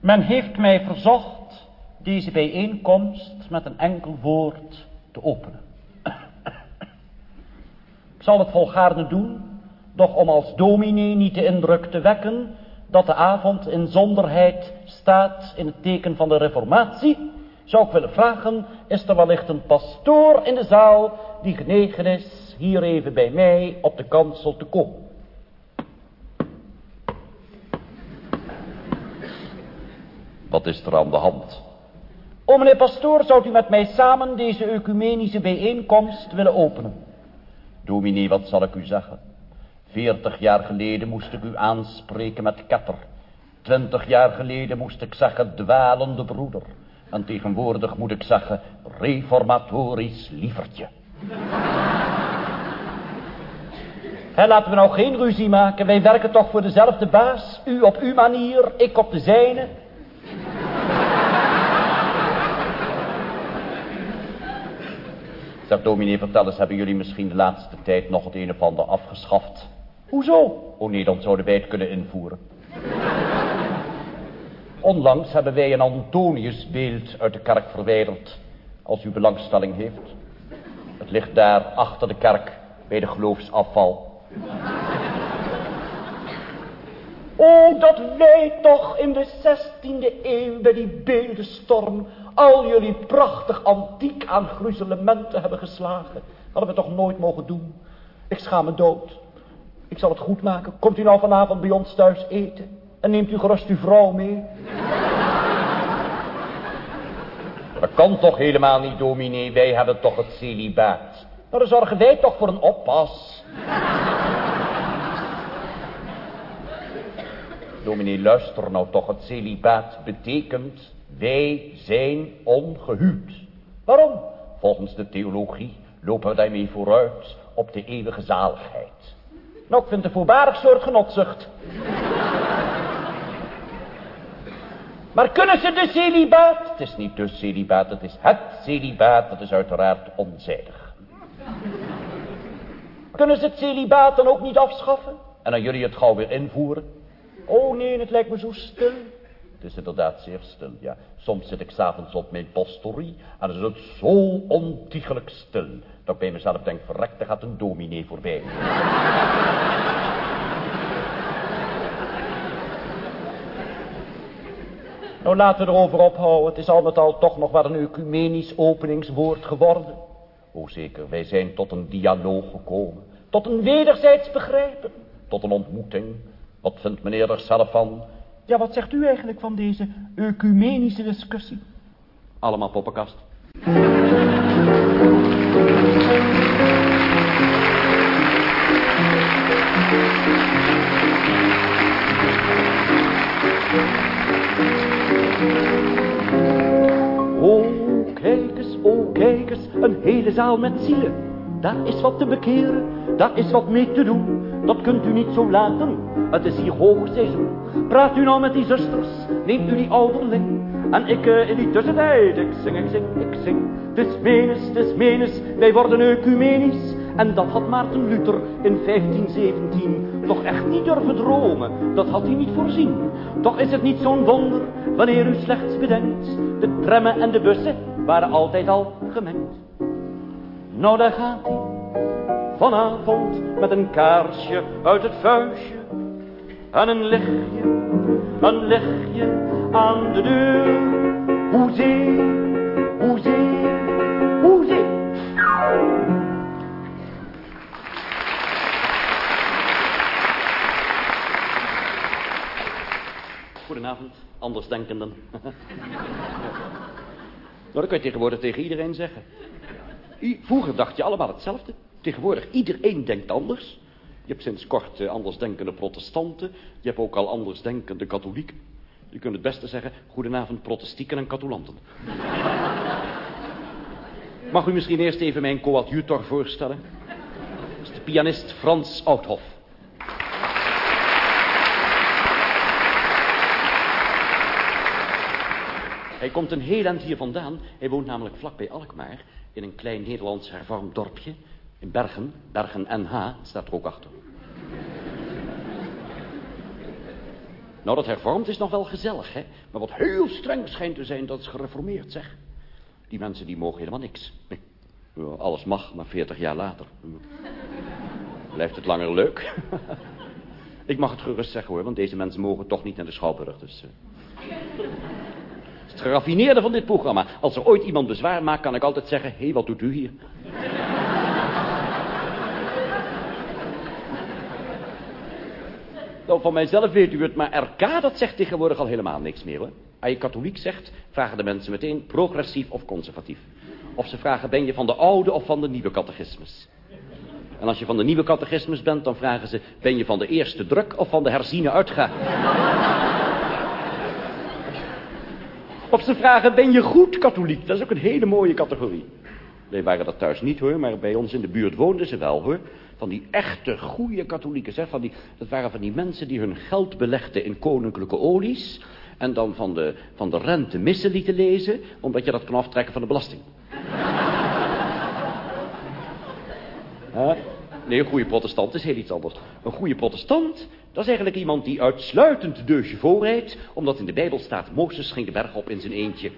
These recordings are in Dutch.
Men heeft mij verzocht deze bijeenkomst met een enkel woord te openen. Ik zal het volgaarne doen, doch om als dominee niet de indruk te wekken dat de avond in zonderheid staat in het teken van de reformatie, zou ik willen vragen, is er wellicht een pastoor in de zaal die genegen is hier even bij mij op de kansel te komen? Wat is er aan de hand? O meneer pastoor, zou u met mij samen deze ecumenische bijeenkomst willen openen? Dominee, wat zal ik u zeggen? Veertig jaar geleden moest ik u aanspreken met ketter. Twintig jaar geleden moest ik zeggen dwalende broeder. En tegenwoordig moet ik zeggen reformatorisch lievertje. He, laten we nou geen ruzie maken. Wij werken toch voor dezelfde baas. U op uw manier, ik op de zijne. Zeg dominee, vertel eens, hebben jullie misschien de laatste tijd nog het een of ander afgeschaft? Hoezo? Oh nee, dan zouden wij het kunnen invoeren. Onlangs hebben wij een Antoniusbeeld uit de kerk verwijderd, als u belangstelling heeft. Het ligt daar achter de kerk, bij de geloofsafval. Oh, dat wij toch in de zestiende eeuw bij die beeldenstorm al jullie prachtig antiek aan gruzelementen hebben geslagen. Hadden we toch nooit mogen doen. Ik schaam me dood. Ik zal het goed maken. Komt u nou vanavond bij ons thuis eten? En neemt u gerust uw vrouw mee? Dat kan toch helemaal niet, dominee. Wij hebben toch het celibaat. Maar dan zorgen wij toch voor een oppas. Dominee, luister nou toch. Het celibaat betekent wij zijn ongehuwd. Waarom? Volgens de theologie lopen we daarmee vooruit op de eeuwige zaligheid. Nou, ik vind het een voorbarig soort genotzucht. maar kunnen ze de celibaat? Het is niet de celibaat, het is het celibaat. Dat is uiteraard onzijdig. Kunnen ze het celibaat dan ook niet afschaffen? En dan jullie het gauw weer invoeren? Oh nee, het lijkt me zo stil. Het is inderdaad zeer stil, ja. Soms zit ik s'avonds op mijn pastorie en is het zo ontiegelijk stil... dat ik bij mezelf denk, verrek, er gaat een dominee voorbij. Nou, laten we erover ophouden. Het is al met al toch nog wel een ecumenisch openingswoord geworden. O zeker, wij zijn tot een dialoog gekomen. Tot een wederzijds begrijpen. Tot een ontmoeting. Wat vindt meneer er zelf van? Ja, wat zegt u eigenlijk van deze ecumenische discussie? Allemaal poppenkast. O, kijk eens, o, kijk eens, een hele zaal met zielen. Daar is wat te bekeren, daar is wat mee te doen. Dat kunt u niet zo laten, het is hier hoogseizoen. Praat u nou met die zusters, neemt u die ouderling. En ik uh, in die tussentijd, ik zing, ik zing, ik zing. Het is menens, het is menens, wij worden ecumenisch. En dat had Maarten Luther in 1517 toch echt niet durven dromen. Dat had hij niet voorzien. Toch is het niet zo'n wonder, wanneer u slechts bedenkt. De trammen en de bussen waren altijd al gemengd. Nou, daar gaat hij. Vanavond met een kaarsje uit het vuistje. En een lichtje, een lichtje aan de deur. Hoezee, hoezee, hoezee. Goedenavond, andersdenkenden. nou, dat kan je tegenwoordig tegen iedereen zeggen. I- Vroeger dacht je allemaal hetzelfde. Tegenwoordig, iedereen denkt anders. Je hebt sinds kort eh, andersdenkende protestanten. Je hebt ook al andersdenkende katholieken. Je kunt het beste zeggen, goedenavond protestieken en katolanten. Mag u misschien eerst even mijn coadjutor voorstellen? Dat is de pianist Frans Oudhof. Hij komt een heel eind hier vandaan. Hij woont namelijk vlakbij Alkmaar. In een klein Nederlands hervormd dorpje. In Bergen. Bergen NH. Staat er ook achter. Nou, dat hervormd is nog wel gezellig, hè. Maar wat heel streng schijnt te zijn, dat is gereformeerd, zeg. Die mensen die mogen helemaal niks. Alles mag, maar 40 jaar later. Blijft het langer leuk? Ik mag het gerust zeggen hoor, want deze mensen mogen toch niet naar de Schouwburg. Dus, uh... Het geraffineerde van dit programma. Als er ooit iemand bezwaar maakt, kan ik altijd zeggen... Hé, hey, wat doet u hier? nou, van mijzelf weet u het, maar RK dat zegt tegenwoordig al helemaal niks meer hoor. Als je katholiek zegt, vragen de mensen meteen progressief of conservatief. Of ze vragen, ben je van de oude of van de nieuwe catechismus? En als je van de nieuwe catechismus bent, dan vragen ze... ben je van de eerste druk of van de herziene uitga? Of ze vragen, ben je goed katholiek? Dat is ook een hele mooie categorie. Wij waren dat thuis niet hoor, maar bij ons in de buurt woonden ze wel hoor. Van die echte goede katholieken, zeg. Van die, dat waren van die mensen die hun geld belegden in koninklijke olies... en dan van de, van de rente missen lieten lezen... omdat je dat kan aftrekken van de belasting. Nee, een goede protestant is heel iets anders. Een goede protestant, dat is eigenlijk iemand die uitsluitend de deusje voorrijdt... omdat in de Bijbel staat, Mozes ging de berg op in zijn eentje.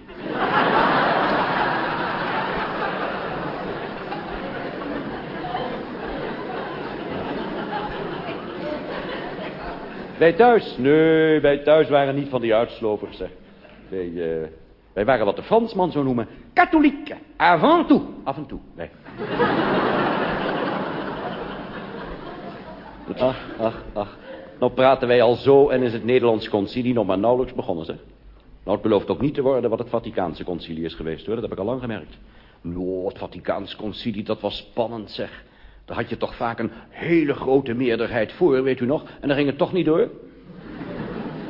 Wij thuis? Nee, wij thuis waren niet van die uitslopers, zeg. Wij, uh, wij waren wat de Fransman zou noemen, katholiek. Avant tout. Af en toe, nee. Ach, ach, ach. Nou praten wij al zo en is het Nederlands concilie nog maar nauwelijks begonnen, zeg. Nou, het belooft ook niet te worden wat het Vaticaanse concilie is geweest, hoor. Dat heb ik al lang gemerkt. Nou, het Vaticaanse concilie, dat was spannend, zeg. Daar had je toch vaak een hele grote meerderheid voor, weet u nog? En dan ging het toch niet door.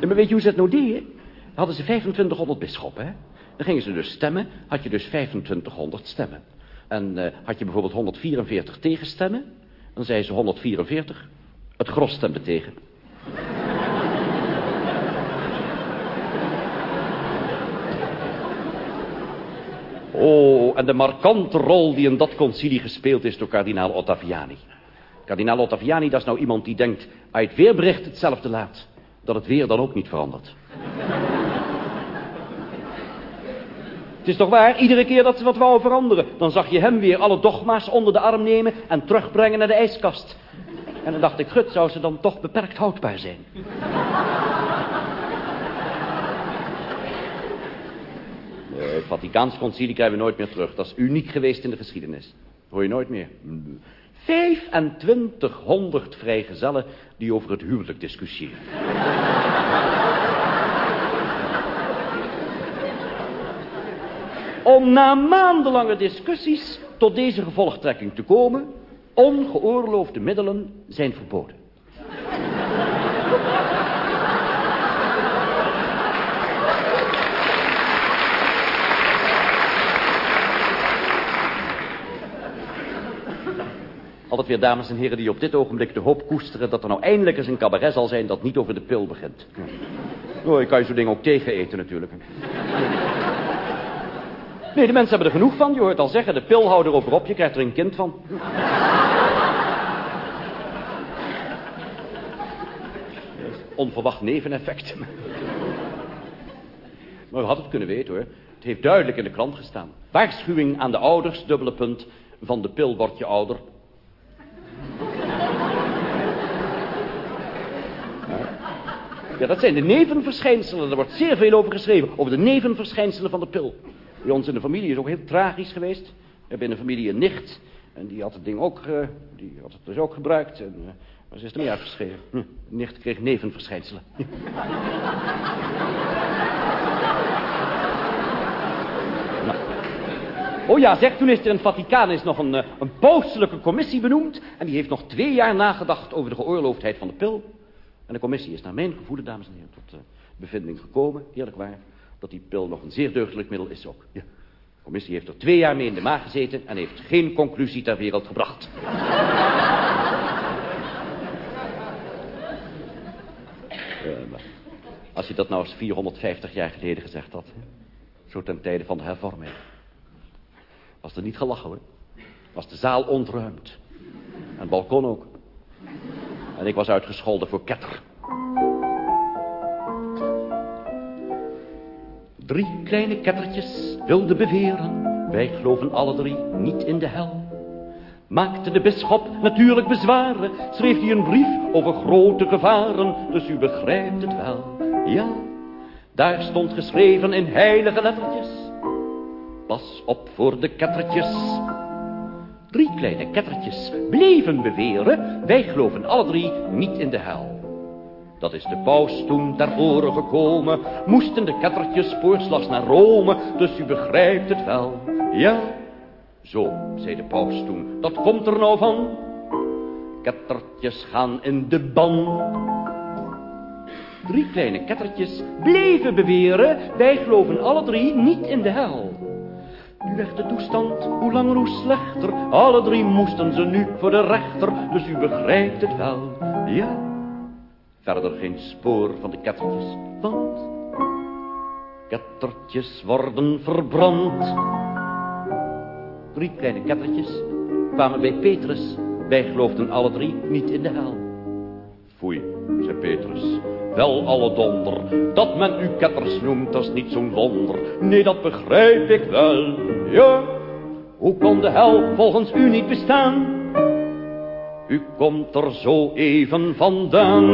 En maar weet je hoe ze het nou deden? hadden ze 2500 bisschoppen, hè? Dan gingen ze dus stemmen, had je dus 2500 stemmen. En uh, had je bijvoorbeeld 144 tegenstemmen, dan zei ze 144. Het gros stemde tegen. Oh, en de markante rol die in dat concilie gespeeld is door kardinaal Ottaviani. Kardinaal Ottaviani, dat is nou iemand die denkt... uit het weerbericht hetzelfde laat, dat het weer dan ook niet verandert. Het is toch waar, iedere keer dat ze wat wou veranderen... dan zag je hem weer alle dogma's onder de arm nemen... en terugbrengen naar de ijskast. En dan dacht ik, gut, zou ze dan toch beperkt houdbaar zijn? Nee, het Vaticaans concilie krijgen we nooit meer terug. Dat is uniek geweest in de geschiedenis. Hoor je nooit meer. 2500 vrijgezellen die over het huwelijk discussiëren. Om na maandenlange discussies tot deze gevolgtrekking te komen... ongeoorloofde middelen zijn verboden. Altijd weer dames en heren die op dit ogenblik de hoop koesteren... dat er nou eindelijk eens een cabaret zal zijn dat niet over de pil begint. Oh, ik kan je zo'n ding ook tegen eten natuurlijk. Nee, de mensen hebben er genoeg van. Je hoort al zeggen, de pil houdt erover op. Je krijgt er een kind van. Onverwacht neveneffect. Maar we hadden het kunnen weten hoor. Het heeft duidelijk in de krant gestaan. Waarschuwing aan de ouders, dubbele punt. Van de pil word je ouder. Ja, dat zijn de nevenverschijnselen. Er wordt zeer veel over geschreven. Over de nevenverschijnselen van de pil. Bij ons in de familie is ook heel tragisch geweest. We hebben in de familie een nicht. En die had het ding ook, uh, die had het dus ook gebruikt. En uh, maar ze is er mee uitgeschreven. Hm, de nicht kreeg nevenverschijnselen. nou. Oh ja, zeg, toen is er in het Vaticaan is nog een, uh, een pauselijke commissie benoemd. En die heeft nog twee jaar nagedacht over de geoorloofdheid van de pil. En de commissie is naar mijn gevoelen, dames en heren, tot bevinding gekomen. Eerlijk waar dat die pil nog een zeer deugdelijk middel is ook. Ja. De commissie heeft er twee jaar mee in de maag gezeten en heeft geen conclusie ter wereld gebracht. Eh, als je dat nou eens 450 jaar geleden gezegd had. Zo ten tijde van de hervorming. Was er niet gelachen hoor. Was de zaal ontruimd. En het balkon ook. En ik was uitgescholden voor ketter. Drie kleine kettertjes wilden beweren. Wij geloven alle drie niet in de hel. Maakte de bisschop natuurlijk bezwaren, schreef hij een brief over grote gevaren, dus u begrijpt het wel. Ja, daar stond geschreven in heilige lettertjes. Pas op voor de kettertjes. Drie kleine kettertjes bleven beweren, wij geloven alle drie niet in de hel. Dat is de paus toen ter gekomen, moesten de kettertjes spoorslags naar Rome, dus u begrijpt het wel. Ja, zo, zei de paus toen, dat komt er nou van. Kettertjes gaan in de ban. Drie kleine kettertjes bleven beweren, wij geloven alle drie niet in de hel. Nu werd de toestand hoe langer hoe slechter, alle drie moesten ze nu voor de rechter, dus u begrijpt het wel, ja. Verder geen spoor van de kettertjes, want kettertjes worden verbrand. Drie kleine kettertjes kwamen bij Petrus. Wij geloofden alle drie niet in de hel. Foei, zei Petrus. Wel alle donder, dat men u ketters noemt, dat is niet zo'n wonder. Nee, dat begrijp ik wel, ja. Hoe kon de hel volgens u niet bestaan? U komt er zo even vandaan.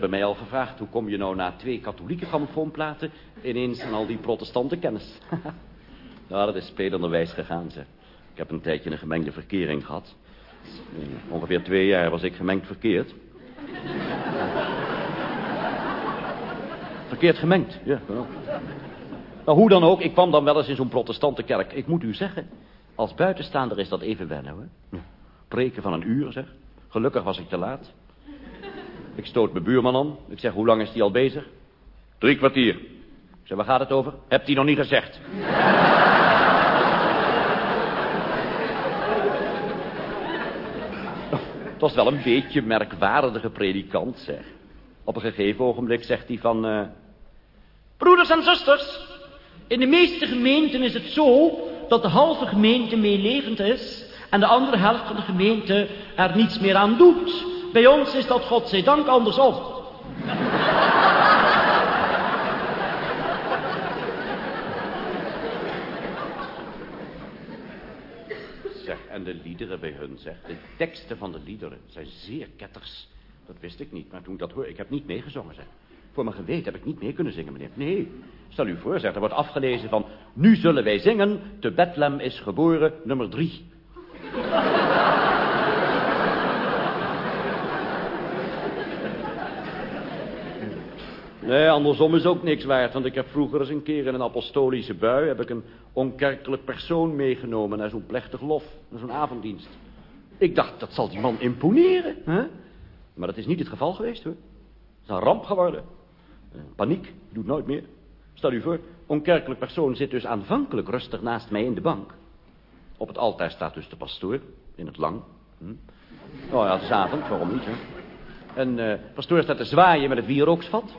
Hebben mij al gevraagd, hoe kom je nou na twee katholieke grammofoonplaten ineens aan al die protestanten kennis? nou, dat is spelenderwijs gegaan, zeg. Ik heb een tijdje een gemengde verkering gehad. Ongeveer twee jaar was ik gemengd verkeerd. verkeerd gemengd, ja. Nou, hoe dan ook, ik kwam dan wel eens in zo'n protestantenkerk. Ik moet u zeggen, als buitenstaander is dat even wennen, hoor. Preken van een uur, zeg. Gelukkig was ik te laat. Ik stoot mijn buurman aan. Ik zeg, hoe lang is die al bezig? Drie kwartier. Ik zeg, waar gaat het over? Hebt hij nog niet gezegd. Het was wel een beetje merkwaardige predikant, zeg. Op een gegeven ogenblik zegt hij van... Uh... Broeders en zusters, in de meeste gemeenten is het zo... dat de halve gemeente meelevend is... en de andere helft van de gemeente er niets meer aan doet... Bij ons is dat godzijdank andersom. zeg, en de liederen bij hun, zeg. De teksten van de liederen zijn zeer ketters. Dat wist ik niet, maar toen ik dat hoor, ik heb niet meegezongen, zeg. Voor mijn geweten heb ik niet mee kunnen zingen, meneer. Nee, stel u voor, zeg, er wordt afgelezen van... Nu zullen wij zingen, te Bethlehem is geboren, nummer drie. Nee, andersom is ook niks waard. Want ik heb vroeger eens een keer in een apostolische bui... heb ik een onkerkelijk persoon meegenomen naar zo'n plechtig lof. Naar zo'n avonddienst. Ik dacht, dat zal die man imponeren. Hè? Maar dat is niet het geval geweest, hoor. Het is een ramp geworden. Uh, paniek, doet nooit meer. Stel u voor, onkerkelijk persoon zit dus aanvankelijk rustig naast mij in de bank. Op het altaar staat dus de pastoor, in het lang. Hm? Oh ja, het is avond, waarom niet, hè? En uh, pastoor staat te zwaaien met het wierooksvat.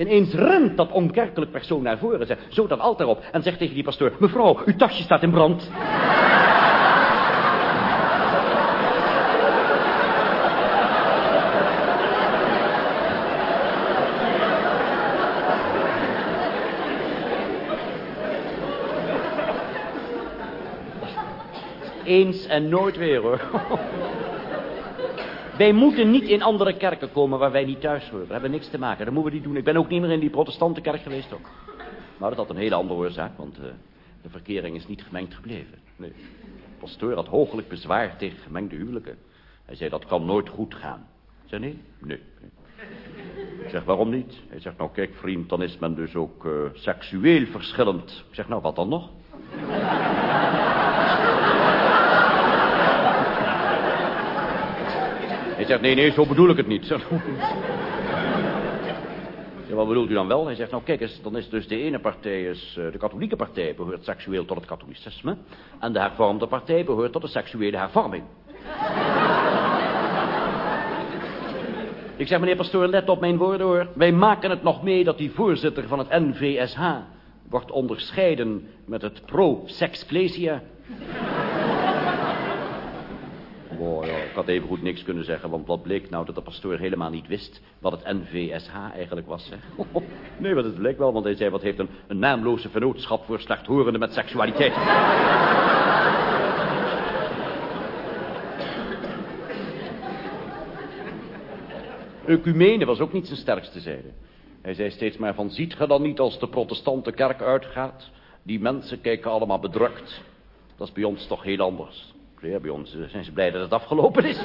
Ineens rent dat onkerkelijk persoon naar voren, zegt, zo dat altaar op... en zegt tegen die pastoor, mevrouw, uw tasje staat in brand. Eens en nooit weer, hoor. Wij moeten niet in andere kerken komen waar wij niet thuis horen. We hebben niks te maken. Dat moeten we niet doen. Ik ben ook niet meer in die protestantenkerk geweest ook. Maar dat had een hele andere oorzaak, want uh, de verkering is niet gemengd gebleven. Nee. Pastoor had hoogelijk bezwaar tegen gemengde huwelijken. Hij zei, dat kan nooit goed gaan. Ik zei, nee, nee. Ik zeg, waarom niet? Hij zegt, nou kijk vriend, dan is men dus ook uh, seksueel verschillend. Ik zeg, nou wat dan nog? Zegt, nee, nee, zo bedoel ik het niet. Ja, wat bedoelt u dan wel? Hij zegt, nou kijk eens, dan is dus de ene partij, is, eh, de katholieke partij behoort seksueel tot het katholicisme. En de hervormde partij behoort tot de seksuele hervorming. Ik zeg, meneer pastoor, let op mijn woorden hoor. Wij maken het nog mee dat die voorzitter van het NVSH wordt onderscheiden met het pro-sexclesia. Ik had even goed niks kunnen zeggen, want wat bleek nou dat de pastoor helemaal niet wist wat het NVSH eigenlijk was, zeg. Nee, maar dat bleek wel, want hij zei, wat heeft een, een naamloze vernootschap voor slechthorenden met seksualiteit. Ecumene was ook niet zijn sterkste zijde. Hij zei steeds maar van, ziet ge dan niet als de protestante kerk uitgaat? Die mensen kijken allemaal bedrukt. Dat is bij ons toch heel anders. Bij ons eh, zijn ze blij dat het afgelopen is.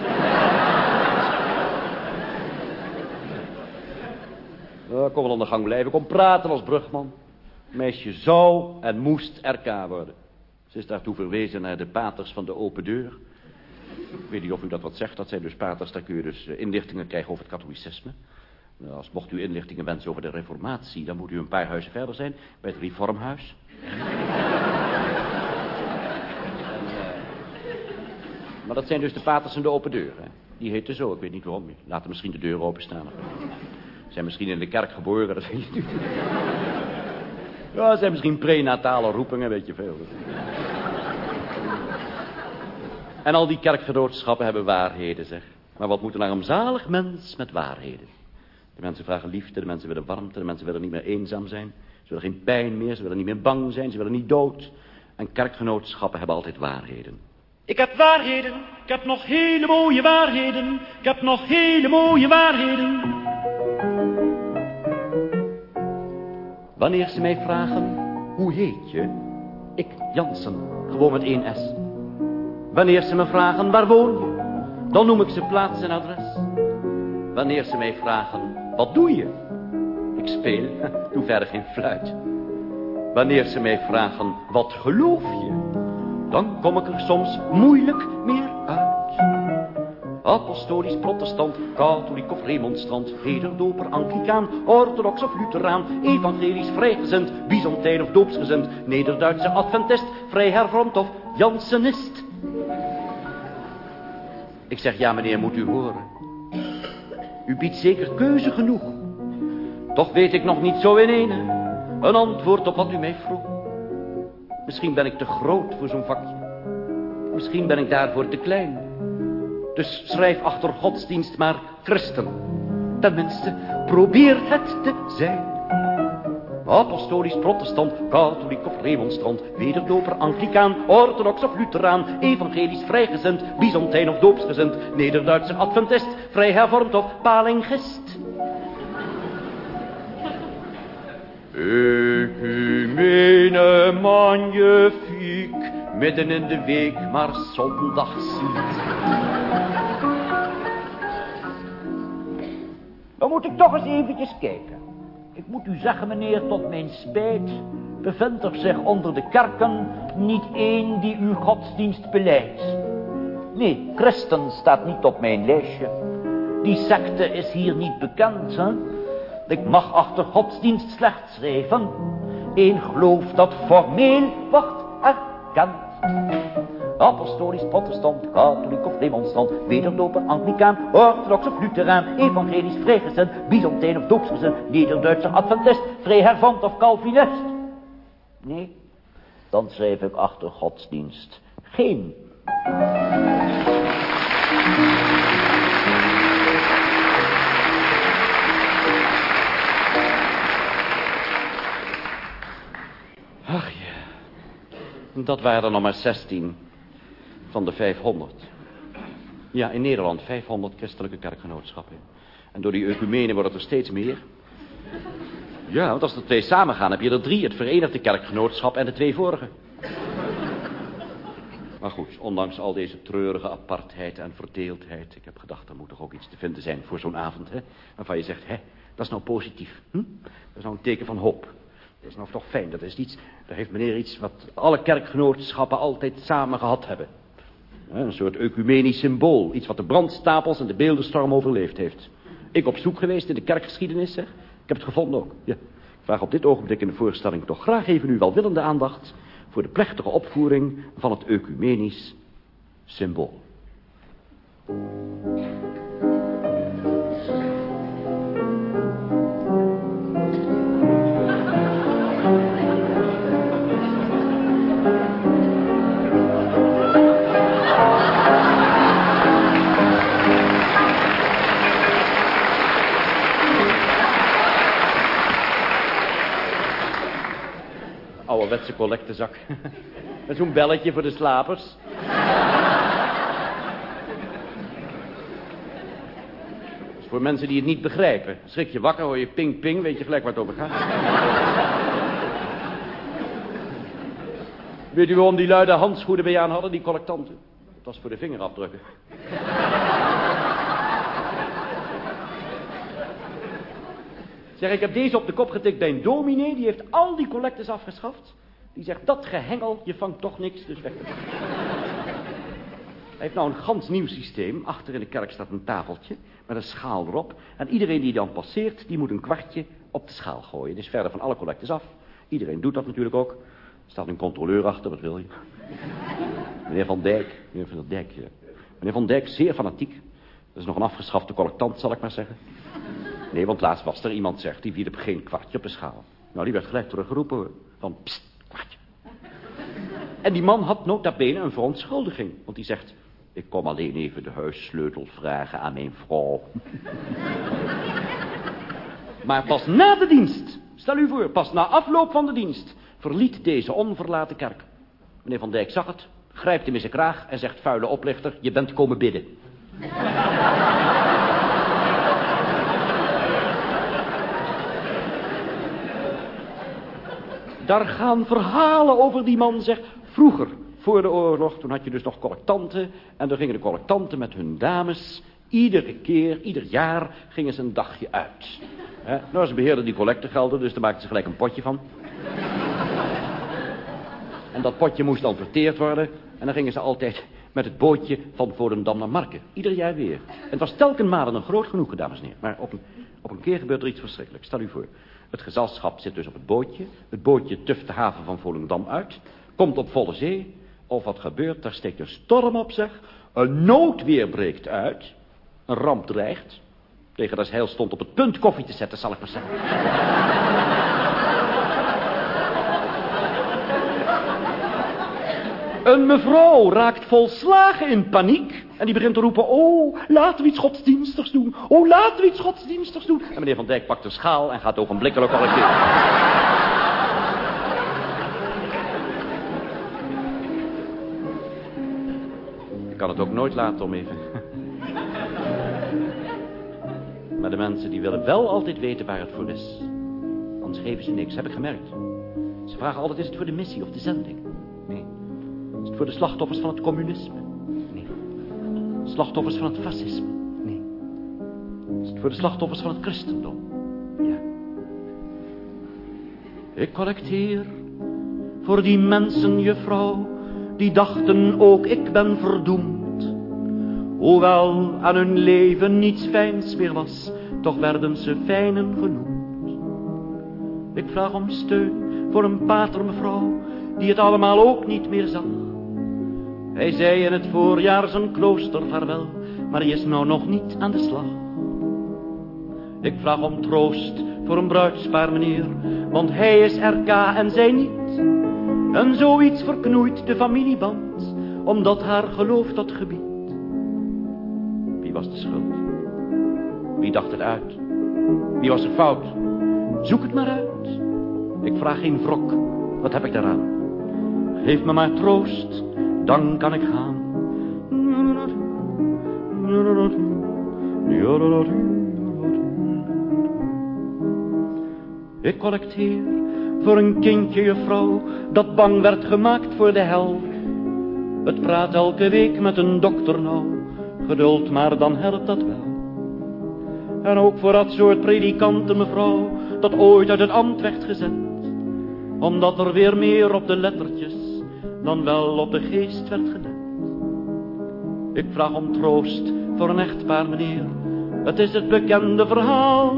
Ja, kom wel aan de gang blijven. Kom praten als brugman. Meisje zou en moest RK worden. Ze is daartoe verwezen naar de paters van de open deur. Ik weet niet of u dat wat zegt. Dat zijn dus paters, daar kun je dus eh, inlichtingen krijgen over het katholicisme. Nou, als mocht u inlichtingen wensen over de reformatie... dan moet u een paar huizen verder zijn, bij het reformhuis. Maar dat zijn dus de paters in de open deur. Hè? Die heten zo, ik weet niet waarom. Laten misschien de deur openstaan. Zijn misschien in de kerk geboren, dat weet je niet. Ja, zijn misschien prenatale roepingen, weet je veel. En al die kerkgenootschappen hebben waarheden, zeg. Maar wat moet een armzalig mens met waarheden? De mensen vragen liefde, de mensen willen warmte, de mensen willen niet meer eenzaam zijn. Ze willen geen pijn meer, ze willen niet meer bang zijn, ze willen niet dood. En kerkgenootschappen hebben altijd waarheden. Ik heb waarheden, ik heb nog hele mooie waarheden. Ik heb nog hele mooie waarheden. Wanneer ze mij vragen, hoe heet je? Ik, Jansen, gewoon met één S. Wanneer ze me vragen, waar woon je? Dan noem ik ze plaats en adres. Wanneer ze mij vragen, wat doe je? Ik speel, doe verder geen fluit. Wanneer ze mij vragen, wat geloof je? Dan kom ik er soms moeilijk meer uit. Apostolisch, protestant, katholiek of remonstrant, wederdoper, anglicaan, orthodox of lutheraan, evangelisch, vrijgezind, byzantijn of doopsgezind, nederduitse adventist, vrijhervormd of jansenist. Ik zeg, ja meneer, moet u horen. U biedt zeker keuze genoeg. Toch weet ik nog niet zo in ene een antwoord op wat u mij vroeg. Misschien ben ik te groot voor zo'n vakje. Misschien ben ik daarvoor te klein. Dus schrijf achter godsdienst maar christen. Tenminste, probeer het te zijn. Apostolisch, protestant, katholiek of remonstrant, wederdoper, anglicaan, orthodox of lutheraan, evangelisch, vrijgezind, byzantijn of doopsgezind, nederduitse adventist, vrijhervormd of palingist. Ecumene magnifiek, midden in de week, maar zondags niet. Dan moet ik toch eens eventjes kijken. Ik moet u zeggen, meneer, tot mijn spijt... bevindt er zich onder de kerken niet één die uw godsdienst beleidt. Nee, christen staat niet op mijn lijstje. Die secte is hier niet bekend, hè? Ik mag achter godsdienst slechts schrijven. Eén geloof dat formeel wordt erkend. Apostolisch, protestant, katholiek of demonstrant, wederdoper, anglicaan, orthodox of lutheraan, evangelisch, vrijgezind, byzantijn of doopsgezind, nederduitser, adventist, vrijhervormd of calvinist. Nee, dan schrijf ik achter godsdienst geen. Ach ja, dat waren er nog maar 16 van de 500. Ja, in Nederland 500 christelijke kerkgenootschappen. En door die ecumene wordt er steeds meer. Ja, want als er twee samengaan, heb je er drie. Het Verenigde Kerkgenootschap en de twee vorige. Maar goed, ondanks al deze treurige apartheid en verdeeldheid... ik heb gedacht, er moet toch ook iets te vinden zijn voor zo'n avond, hè? Waarvan je zegt, hè, dat is nou positief. Hm? Dat is nou een teken van hoop. Dat is nou toch fijn, dat is iets... daar heeft meneer iets wat alle kerkgenootschappen altijd samen gehad hebben. Een soort ecumenisch symbool. Iets wat de brandstapels en de beeldenstorm overleefd heeft. Ik op zoek geweest in de kerkgeschiedenis, zeg. Ik heb het gevonden ook. Ja. Ik vraag op dit ogenblik in de voorstelling toch graag even uw welwillende aandacht... voor de plechtige opvoering van het ecumenisch symbool. Ouderwetse collectezak. Met zo'n belletje voor de slapers. voor mensen die het niet begrijpen. Schrik je wakker, hoor je ping ping, weet je gelijk waar het over gaat. weet u waarom die luide handschoenen bij je aan hadden, die collectanten? Dat was voor de vingerafdrukken. Ik heb deze op de kop getikt bij een dominee. Die heeft al die collectes afgeschaft. Die zegt, dat gehengel, je vangt toch niks, dus weg. Hij heeft nou een gans nieuw systeem. Achter in de kerk staat een tafeltje met een schaal erop. En iedereen die dan passeert, die moet een kwartje op de schaal gooien. Dus verder van alle collectes af. Iedereen doet dat natuurlijk ook. Er staat een controleur achter, wat wil je? Meneer Van Dijk. Meneer Van Dijk, ja. Meneer Van Dijk, zeer fanatiek. Dat is nog een afgeschafte collectant, zal ik maar zeggen. Nee, want laatst was er iemand, zegt, die wierp geen kwartje op de schaal. Nou, die werd gelijk teruggeroepen van, pst, kwartje. En die man had nota bene een verontschuldiging. Want die zegt, ik kom alleen even de huissleutel vragen aan mijn vrouw. maar pas na de dienst, stel u voor, pas na afloop van de dienst... verliet deze onverlaten kerk. Meneer Van Dijk zag het, grijpt hem in zijn kraag en zegt... vuile oplichter, je bent komen bidden. Daar gaan verhalen over die man, zegt. Vroeger, voor de oorlog, toen had je dus nog collectanten. En dan gingen de collectanten met hun dames. Iedere keer, ieder jaar, gingen ze een dagje uit. Nou, ze beheerden die collectegelden, dus daar maakten ze gelijk een potje van. En dat potje moest dan verteerd worden. En dan gingen ze altijd met het bootje van Volendam naar Marken. Ieder jaar weer. En het was telkenmalen een groot genoegen, dames en heren. Maar op een, op een keer gebeurt er iets verschrikkelijks. Stel u voor. Het gezelschap zit dus op het bootje. Het bootje tuft de haven van Volendam uit. Komt op volle zee. Of wat gebeurt, daar steekt een storm op zeg. Een noodweer breekt uit. Een ramp dreigt. Tegen dat heil stond op het punt koffie te zetten, zal ik maar zeggen. Een mevrouw raakt volslagen in paniek. En die begint te roepen, oh, laten we iets godsdienstigs doen. Oh, laten we iets godsdienstigs doen. En meneer Van Dijk pakt een schaal en gaat ogenblikkelijk collecteren. Ik kan het ook nooit laten om even... Maar de mensen die willen wel altijd weten waar het voor is. Anders geven ze niks, heb ik gemerkt. Ze vragen altijd, is het voor de missie of de zending? Nee. Voor de slachtoffers van het communisme? Nee. Slachtoffers van het fascisme? Nee. Is het voor de slachtoffers van het christendom? Ja. Ik collecteer voor die mensen, juffrouw, die dachten ook ik ben verdoemd. Hoewel aan hun leven niets fijns meer was, toch werden ze fijnen genoemd. Ik vraag om steun voor een pater mevrouw, die het allemaal ook niet meer zag. Hij zei in het voorjaar zijn klooster vaarwel, maar hij is nou nog niet aan de slag. Ik vraag om troost voor een bruidspaar meneer, want hij is RK en zij niet. En zoiets verknoeit de familieband, omdat haar geloof dat gebiedt. Wie was de schuld? Wie dacht het uit? Wie was er fout? Zoek het maar uit. Ik vraag geen wrok, wat heb ik daaraan? Geef me maar troost, dan kan ik gaan. Ik collecteer voor een kindje, juffrouw, dat bang werd gemaakt voor de hel. Het praat elke week met een dokter nou, geduld maar dan helpt dat wel. En ook voor dat soort predikanten, mevrouw, dat ooit uit het ambt werd gezet. Omdat er weer meer op de lettertjes dan wel op de geest werd gelet. Ik vraag om troost voor een echtpaar, meneer. Het is het bekende verhaal.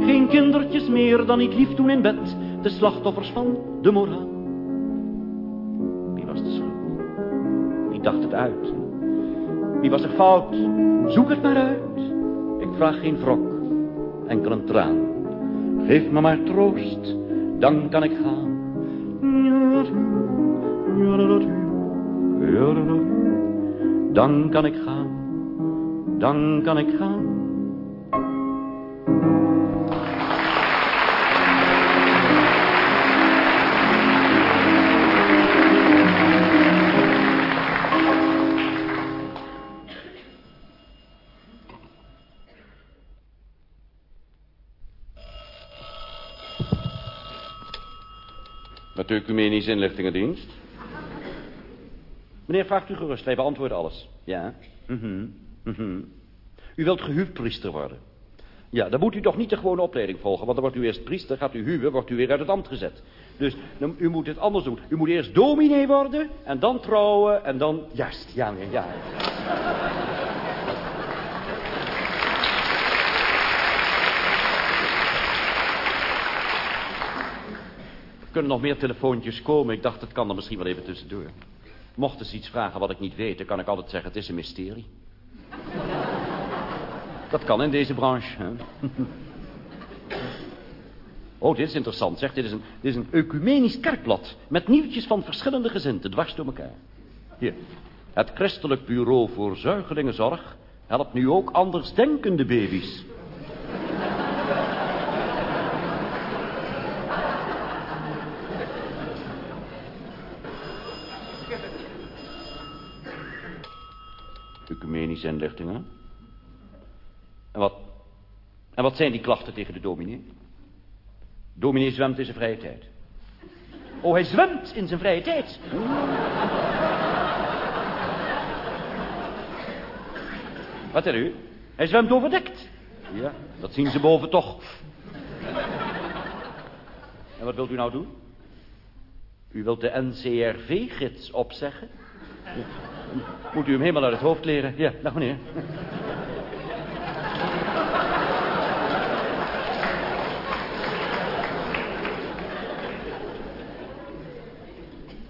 Geen kindertjes meer dan niet lief doen in bed. De slachtoffers van de moraal. Wie was de schuld? Wie dacht het uit? Wie was er fout? Zoek het maar uit. Ik vraag geen wrok, enkel een traan. Geef me maar troost, dan kan ik gaan. Dan kan ik gaan, dan kan ik gaan. Ecumenisch Inlichtingendienst. Meneer, vraagt u gerust. Wij beantwoorden alles. Ja. Mhm. Mhm. U wilt gehuwd priester worden. Ja, dan moet u toch niet de gewone opleiding volgen. Want dan wordt u eerst priester, gaat u huwen, wordt u weer uit het ambt gezet. Dus dan, u moet het anders doen. U moet eerst dominee worden, en dan trouwen, en dan... Juist, ja meneer, ja. Er kunnen nog meer telefoontjes komen. Ik dacht, het kan er misschien wel even tussendoor. Mochten ze iets vragen wat ik niet weet, dan kan ik altijd zeggen, het is een mysterie. Dat kan in deze branche. Hè? Oh, dit is interessant, zeg. Dit is, een, dit is een ecumenisch kerkblad. Met nieuwtjes van verschillende gezinten, dwars door elkaar. Hier. Het Christelijk Bureau voor Zuigelingenzorg helpt nu ook andersdenkende baby's. Ecumenische inlichtingen. En wat, en wat zijn die klachten tegen de dominee? Dominee zwemt in zijn vrije tijd. Oh, hij zwemt in zijn vrije tijd. Wat er u? Hij zwemt overdekt. Ja, dat zien ze boven toch. En wat wilt u nou doen? U wilt de NCRV-gids opzeggen? Moet u hem helemaal uit het hoofd leren? Ja, dag meneer.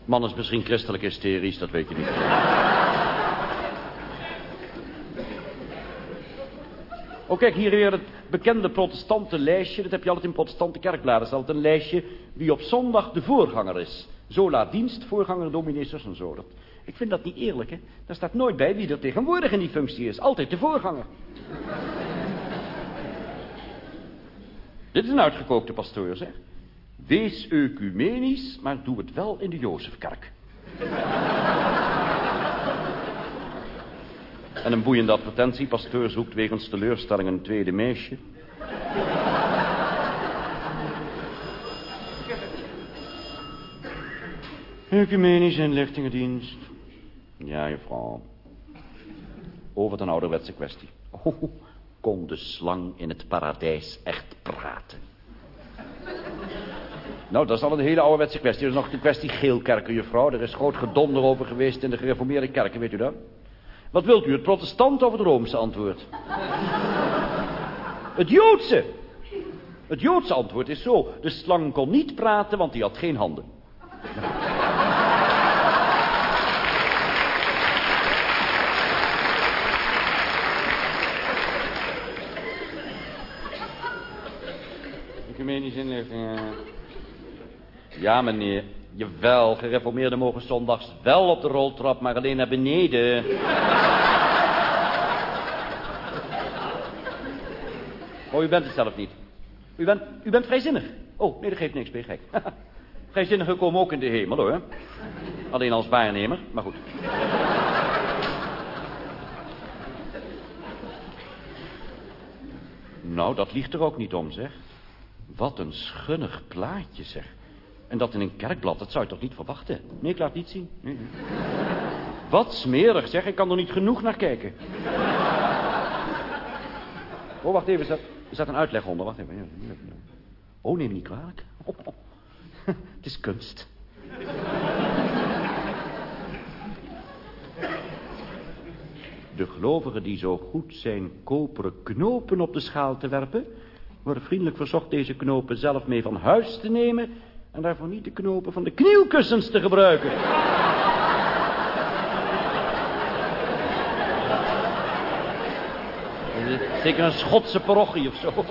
Man is misschien christelijk hysterisch, dat weet je niet. Oh, kijk, hier weer het bekende protestante lijstje. Dat heb je altijd in protestante kerkbladen. Dat is een lijstje wie op zondag de voorganger is. Zo laat dienst, voorganger, dominees en zo. Ik vind dat niet eerlijk, hè. Daar staat nooit bij wie er tegenwoordig in die functie is. Altijd de voorganger. Dit is een uitgekookte pastoor, zeg. Wees ecumenisch, maar doe het wel in de Jozefkerk. en een boeiende advertentie. Pastoor zoekt wegens teleurstelling een tweede meisje. Ecumenische inlichtingendienst. Ja, juffrouw. Over een ouderwetse kwestie. Kon de slang in het paradijs echt praten? Nou, dat is al een hele ouderwetse kwestie. Er is nog de kwestie geelkerken, juffrouw. Er is groot gedonder over geweest in de gereformeerde kerken, weet u dat? Wat wilt u, het protestant of het Roomse antwoord? het Joodse. Het Joodse antwoord is zo. De slang kon niet praten, want hij had geen handen. Inlichtingen. Ja, meneer. Jawel, gereformeerden mogen zondags wel op de roltrap, maar alleen naar beneden. Oh, u bent het zelf niet. U bent, u bent vrijzinnig. Oh, nee, dat geeft niks, ben je gek. Vrijzinnigen komen ook in de hemel, hoor. Alleen als waarnemer, maar goed. Nou, dat liegt er ook niet om, zeg. Wat een schunnig plaatje, zeg. En dat in een kerkblad, dat zou je toch niet verwachten? Nee, ik laat het niet zien. Nee, nee. Wat smerig, zeg. Ik kan er niet genoeg naar kijken. Oh, wacht even. Er staat, er staat een uitleg onder. Wacht even. Oh, neem niet kwalijk. Oh, oh. Het is kunst. De gelovigen die zo goed zijn koperen knopen op de schaal te werpen... worden vriendelijk verzocht deze knopen zelf mee van huis te nemen... en daarvoor niet de knopen van de knielkussens te gebruiken. Zeker een Schotse parochie of zo.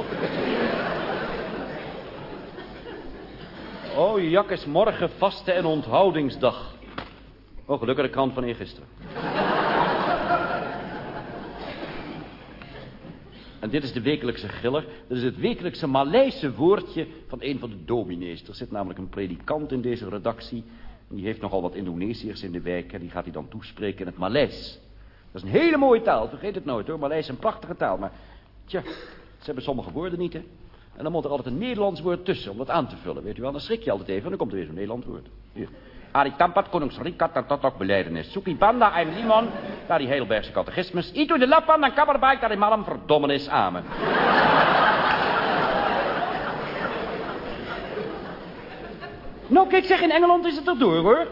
Oh, Jak is morgen vaste en onthoudingsdag. Oh, gelukkig de krant van eergisteren. En dit is de wekelijkse giller. Dat is het wekelijkse Maleise woordje van een van de dominees. Er zit namelijk een predikant in deze redactie. Die heeft nogal wat Indonesiërs in de wijk. En die gaat hij dan toespreken in het Maleis. Dat is een hele mooie taal, vergeet het nooit hoor. Maleis is een prachtige taal, maar... Tja, ze hebben sommige woorden niet, hè. En dan moet er altijd een Nederlands woord tussen om dat aan te vullen, weet u wel. Dan schrik je altijd even en dan komt er weer zo'n Nederlands woord. Arikampat, koningsrikat, ook beleidenis. Suki banda, een limon, daar die Heidelbergse catechismus. Ito de lappan, dan kabberbijk, daar die malm verdommenis, amen. nou, kijk, zeg, in Engeland is het erdoor, hoor.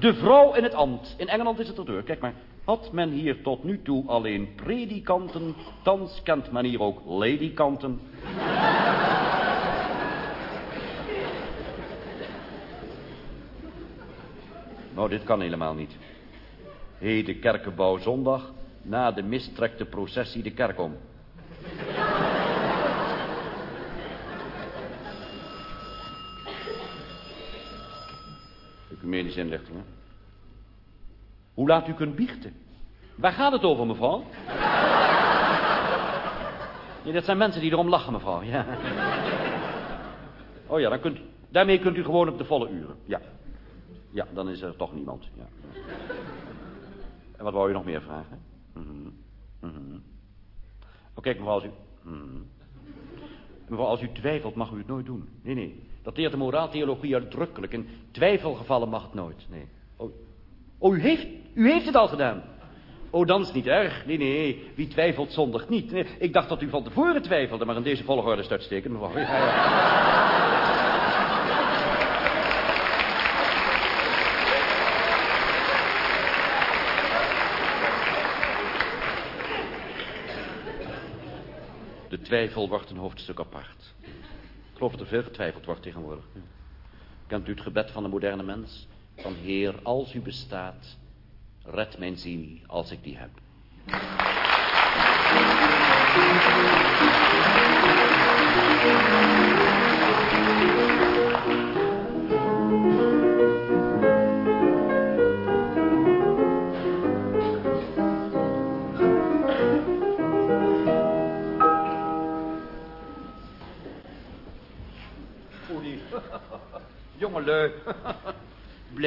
De vrouw in het ambt. In Engeland is het erdoor. Kijk maar. Had men hier tot nu toe alleen predikanten, thans kent men hier ook ladikanten. Nou, dit kan helemaal niet. Heden kerkenbouw zondag, na de mis trekt de processie de kerk om. Ecumenische inlichtingen. Hoe laat u kunt biechten? Waar gaat het over, mevrouw? Nee, dat zijn mensen die erom lachen, mevrouw. Ja. Oh ja, dan kunt, daarmee kunt u gewoon op de volle uren. Ja. Ja, dan is er toch niemand. Ja. En wat wou je nog meer vragen? Mm -hmm. Oh, kijk, mevrouw, als u... Mm Mevrouw, als u twijfelt, mag u het nooit doen. Nee, nee. Dat leert de moraaltheologie uitdrukkelijk. In twijfelgevallen mag het nooit. Nee. Oh, oh u, heeft, u heeft het al gedaan. Oh, dan is niet erg. Nee, nee, wie twijfelt zondigt niet. Nee, ik dacht dat u van tevoren twijfelde, maar in deze volgorde is het mevrouw. Ja. De twijfel wordt een hoofdstuk apart. Ik geloof dat er veel getwijfeld wordt tegenwoordig. Kent u het gebed van de moderne mens? Van Heer, als u bestaat, red mijn ziel als ik die heb.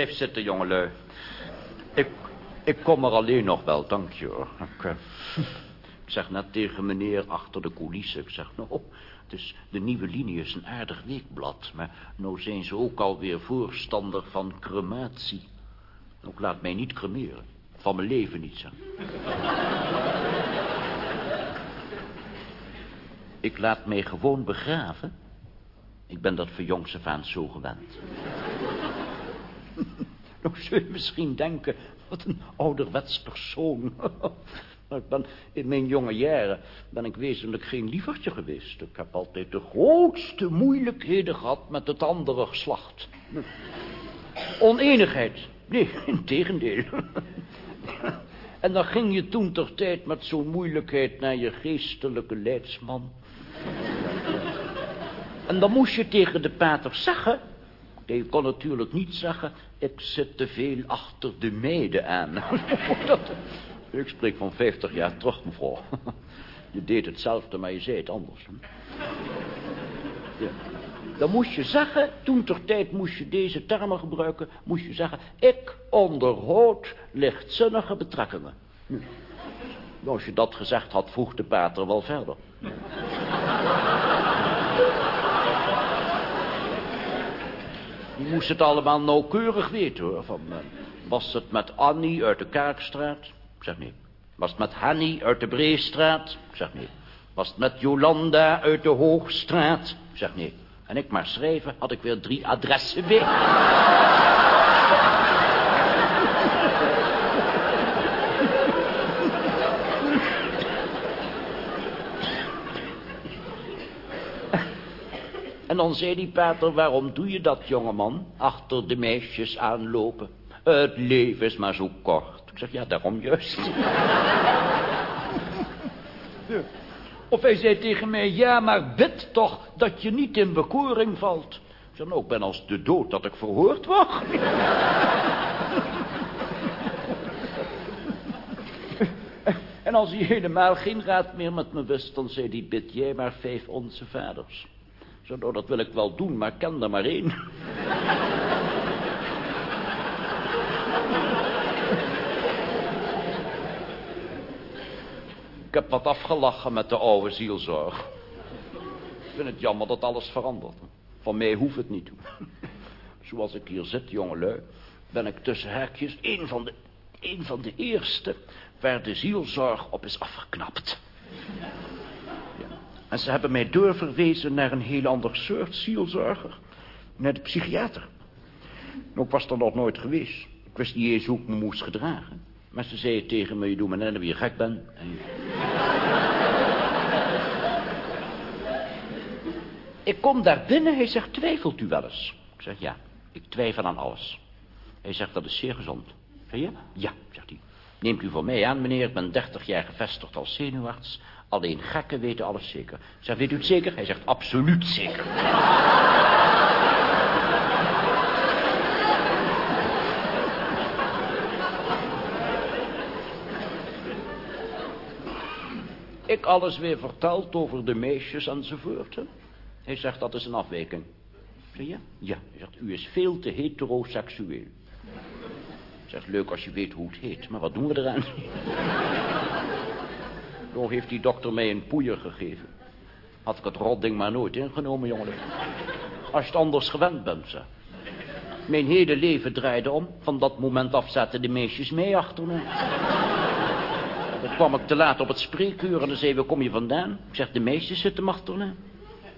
Blijf zitten, jongelui. Ik, ik kom er alleen nog wel, dank je hoor. Ik, zeg net tegen meneer achter de coulissen. Ik zeg, nou, is, de nieuwe linie is een aardig weekblad. Maar nou zijn ze ook alweer voorstander van crematie. Ik laat mij niet cremeren. Van mijn leven niet, zeg. ik laat mij gewoon begraven. Ik ben dat voor jongs af aan zo gewend. nou zul je misschien denken, wat een ouderwets persoon. ik ben, in mijn jonge jaren ben ik wezenlijk geen lievertje geweest. Ik heb altijd de grootste moeilijkheden gehad met het andere geslacht. Oneenigheid. Nee, in tegendeel. en dan ging je toen ter tijd met zo'n moeilijkheid naar je geestelijke leidsman. En dan moest je tegen de pater zeggen... Je kon natuurlijk niet zeggen... ik zit te veel achter de meiden aan. Dat, ik spreek van 50 jaar terug, mevrouw. Je deed hetzelfde, maar je zei het anders. Dan moest je zeggen, toen ter tijd moest je deze termen gebruiken... moest je zeggen, ik onderhoud lichtzinnige betrekkingen. Nou, als je dat gezegd had, vroeg de pater wel verder. Die moest het allemaal nauwkeurig weten, hoor. Van, uh, was het met Annie uit de Kerkstraat? Ik zeg nee. Was het met Hanny uit de Breestraat? Zeg nee. Was het met Jolanda uit de Hoogstraat? Zeg nee. En ik maar schrijven, had ik weer drie adressen weer. En dan zei die pater, waarom doe je dat, jongeman? Achter de meisjes aanlopen. Het leven is maar zo kort. Ik zeg, ja, daarom juist. Of hij zei tegen mij, ja, maar bid toch dat je niet in bekoring valt. Ik zeg, nou, ik ben als de dood dat ik verhoord word. en als hij helemaal geen raad meer met me wist, dan zei hij, bid jij maar vijf onze vaders. Zo, nou, dat wil ik wel doen, maar ken er maar één. ik heb wat afgelachen met de oude zielzorg. Ik vind het jammer dat alles verandert. Van mij hoeft het niet. Zoals ik hier zit, jongelui, ben ik tussen herkjes een van de, een van de eerste waar de zielzorg op is afgeknapt. En ze hebben mij doorverwezen naar een heel ander soort zielzorger. Naar de psychiater. Ik was er nog nooit geweest. Ik wist niet eens hoe ik me moest gedragen. Maar ze zei tegen me, je doet me net wie je gek bent. En... ik kom daar binnen, hij zegt, twijfelt u wel eens? Ik zeg, ja, ik twijfel aan alles. Hij zegt, dat is zeer gezond. Zeg je? Ja, zegt hij. Neemt u voor mij aan, meneer, ik ben 30 jaar gevestigd als zenuwarts. Alleen gekken weten alles zeker. Ik zeg, weet u het zeker? Hij zegt, absoluut zeker. ik alles weer verteld over de meisjes enzovoort. Hij zegt, dat is een afwijking. Zeg je? Ja. Hij zegt, u is veel te heteroseksueel. Zegt, leuk als je weet hoe het heet, maar wat doen we eraan? Toen heeft die dokter mij een poeier gegeven. Had ik het rotding maar nooit ingenomen, jongen. Als je het anders gewend bent, zeg. Mijn hele leven draaide om. Van dat moment af zaten de meisjes mee achter me. Dan kwam ik te laat op het spreekuur en dan zei waar kom je vandaan? Ik zeg, de meisjes zitten achter me.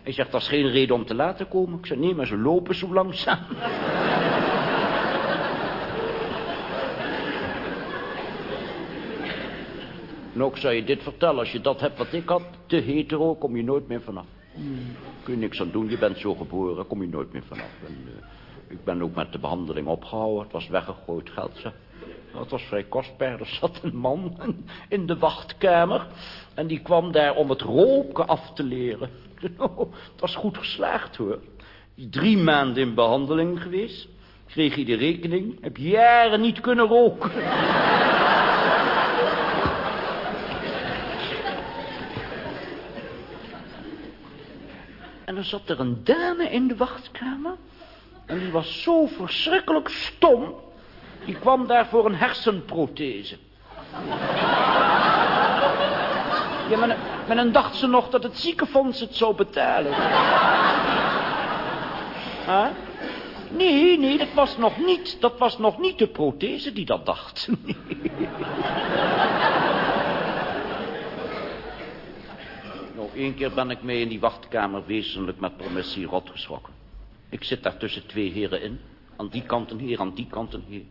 Hij zegt, dat is geen reden om te laten komen. Ik zeg, nee, maar ze lopen zo langzaam. Nou, ik zou je dit vertellen. Als je dat hebt wat ik had, te hetero, kom je nooit meer vanaf. Kun je niks aan doen, je bent zo geboren, kom je nooit meer vanaf. En, uh, ik ben ook met de behandeling opgehouden. Het was weggegooid geld, zeg. Dat was vrij kostbaar. Er zat een man in de wachtkamer. En die kwam daar om het roken af te leren. Oh, het was goed geslaagd, hoor. Drie maanden in behandeling geweest. Kreeg hij de rekening. Heb jaren niet kunnen roken. En dan zat er een dame in de wachtkamer. En die was zo verschrikkelijk stom. Die kwam daar voor een hersenprothese. Ja, maar, maar dan dacht ze nog dat het ziekenfonds het zou betalen. Nee, nee, dat was nog niet, dat was nog niet de prothese die dat dacht. Nog één keer ben ik mee in die wachtkamer wezenlijk met permissie rot geschrokken. Ik zit daar tussen twee heren in. Aan die kant een heer, aan die kant een heer.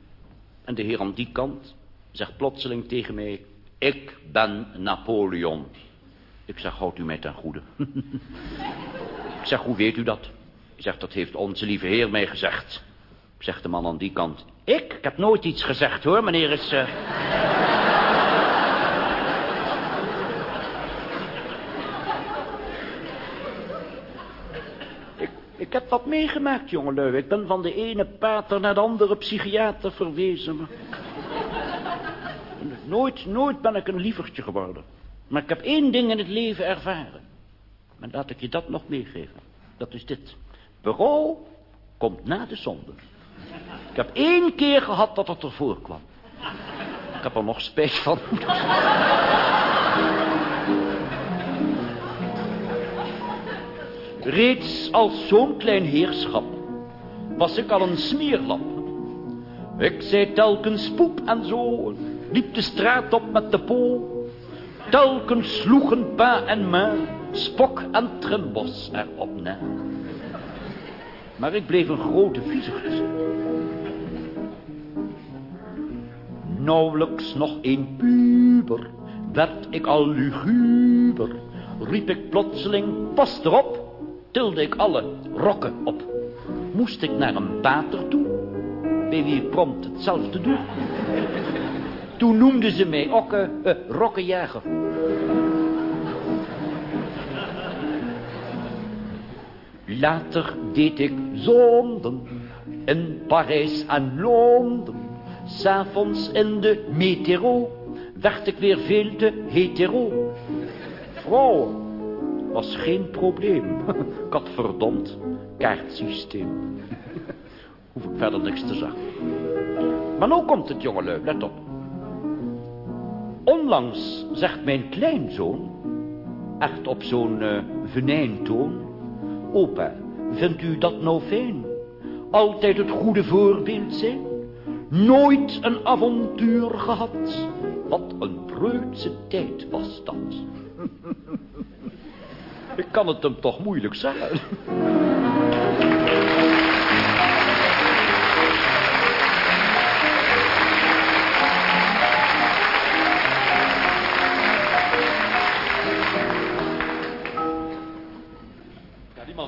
En de heer aan die kant zegt plotseling tegen mij... Ik ben Napoleon. Ik zeg, houdt u mij ten goede. ik zeg, hoe weet u dat? Ik zeg, dat heeft onze lieve heer mij gezegd. Zegt de man aan die kant. Ik? Ik heb nooit iets gezegd hoor, meneer is... Uh... ik, heb wat meegemaakt, jongelui. Ik ben van de ene pater naar de andere psychiater verwezen. Nooit, nooit ben ik een lievertje geworden. Maar ik heb één ding in het leven ervaren. En laat ik je dat nog meegeven. Dat is dit. Berouw komt na de zonde. Ik heb één keer gehad dat het ervoor kwam. Ik heb er nog spijt van. Reeds als zo'n klein heerschap was ik al een smeerlap. Ik zei telkens poep en zo, liep de straat op met de po. Telkens sloegen pa en ma, spok en trimbos erop na. Maar ik bleef een grote viezigd. Nauwelijks nog een puber, werd ik al luguber. Riep ik plotseling, pas erop, tilde ik alle rokken op. Moest ik naar een pater toe, bij wie prompt hetzelfde doe. Toen noemden ze mij ook uh, rokkenjager. Later deed ik zonden in Parijs en Londen. S'avonds in de metero werd ik weer veel te hetero. Vrouwen was geen probleem. Ik had verdomd kaartsysteem. Hoef ik verder niks te zeggen. Maar nu komt het, jongelui, let op. Onlangs zegt mijn kleinzoon, echt op zo'n uh, venijntoon... Opa, vindt u dat nou fijn? Altijd het goede voorbeeld zijn? Nooit een avontuur gehad? Wat een preutse tijd was dat. Ik kan het hem toch moeilijk zeggen.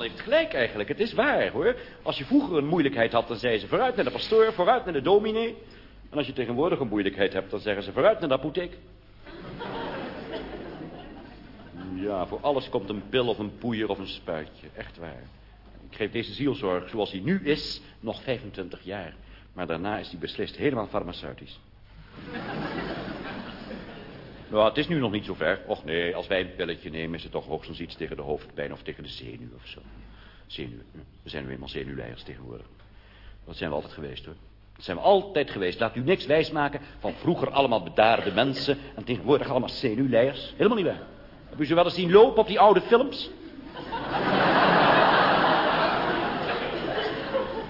heeft gelijk eigenlijk. Het is waar, hoor. Als je vroeger een moeilijkheid had, dan zeiden ze vooruit naar de pastoor, vooruit naar de dominee. En als je tegenwoordig een moeilijkheid hebt, dan zeggen ze vooruit naar de apotheek. Ja, voor alles komt een pil of een poeier of een spuitje. Echt waar. Ik geef deze zielzorg zoals hij nu is nog 25 jaar. Maar daarna is hij beslist helemaal farmaceutisch. Nou, het is nu nog niet zo ver. Och nee, als wij een pilletje nemen... is het toch hoogstens iets tegen de hoofdpijn of tegen de zenuw of zo. Zenuw. We zijn nu eenmaal zenuwleiders tegenwoordig. Dat zijn we altijd geweest, hoor. Dat zijn we altijd geweest. Laat u niks wijsmaken van vroeger allemaal bedaarde mensen... en tegenwoordig allemaal zenuwleiders. Helemaal niet waar. Heb u ze wel eens zien lopen op die oude films?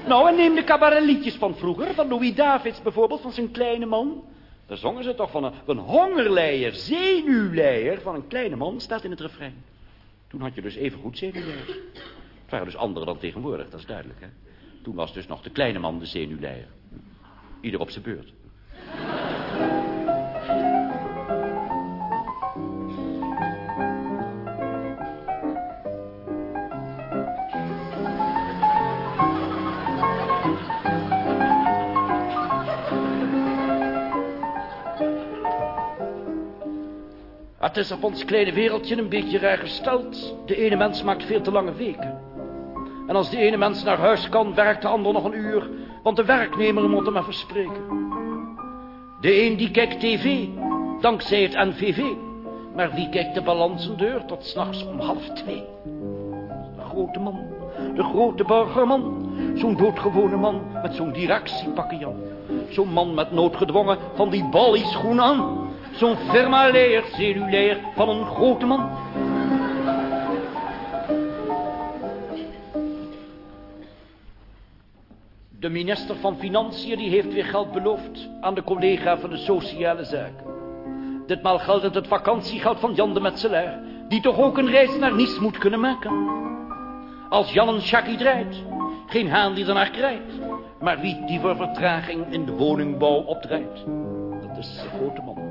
nou, en neem de cabaretliedjes van vroeger. Van Louis Davids bijvoorbeeld, van zijn kleine man... Daar zongen ze toch van een, een hongerleier, zenuwleier van een kleine man, staat in het refrein. Toen had je dus even goed zenuwleiers. Het waren dus anderen dan tegenwoordig, dat is duidelijk, hè. Toen was dus nog de kleine man de zenuwleier. Ieder op zijn beurt. Het is op ons kleine wereldje een beetje raar gesteld. De ene mens maakt veel te lange weken. En als de ene mens naar huis kan, werkt de ander nog een uur. Want de werknemer moet hem even spreken. De een die kijkt tv, dankzij het NVV. Maar wie kijkt de balansendeur tot s'nachts om half twee? De grote man, de grote burgerman. Zo'n doodgewone man met zo'n directiepakje Jan. Zo'n man met noodgedwongen van die ballieschoen aan. Zo'n firma leert, cellulair van een grote man. De minister van Financiën die heeft weer geld beloofd aan de collega van de sociale zaken. Ditmaal geldt het het vakantiegeld van Jan de Metselaar, die toch ook een reis naar Nice moet kunnen maken. Als Jan een chakkie draait, geen haan die ernaar krijgt, maar wie die voor vertraging in de woningbouw opdraait. Dat is de grote man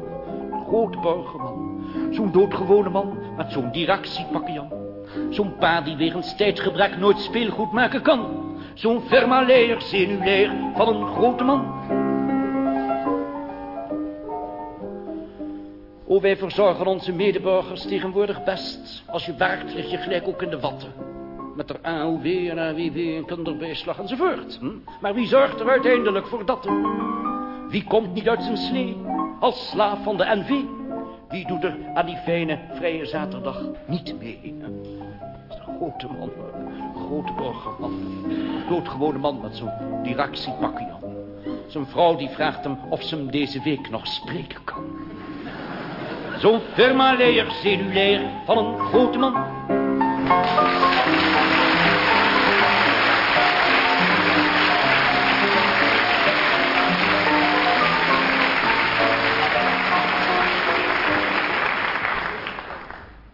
grote burgerman. Zo'n doodgewone man met zo'n directiepakje Zo'n pa die wegens tijdgebrek nooit speelgoed maken kan. Zo'n fermaleer, zenuwleer van een grote man. O, wij verzorgen onze medeburgers tegenwoordig best. Als je werkt, lig je gelijk ook in de watten. Met er AOW en AWW en kinderbijslag enzovoort. Hm? Maar wie zorgt er uiteindelijk voor dat? Wie komt niet uit zijn slee? Als slaaf van de NV. Wie doet er aan die fijne vrije zaterdag niet mee? Een grote man, een grote burgerman. Een doodgewone man met zo'n directiepakje aan. Zijn vrouw die vraagt hem of ze hem deze week nog spreken kan. Zo'n firma-leer, cellulair van een grote man.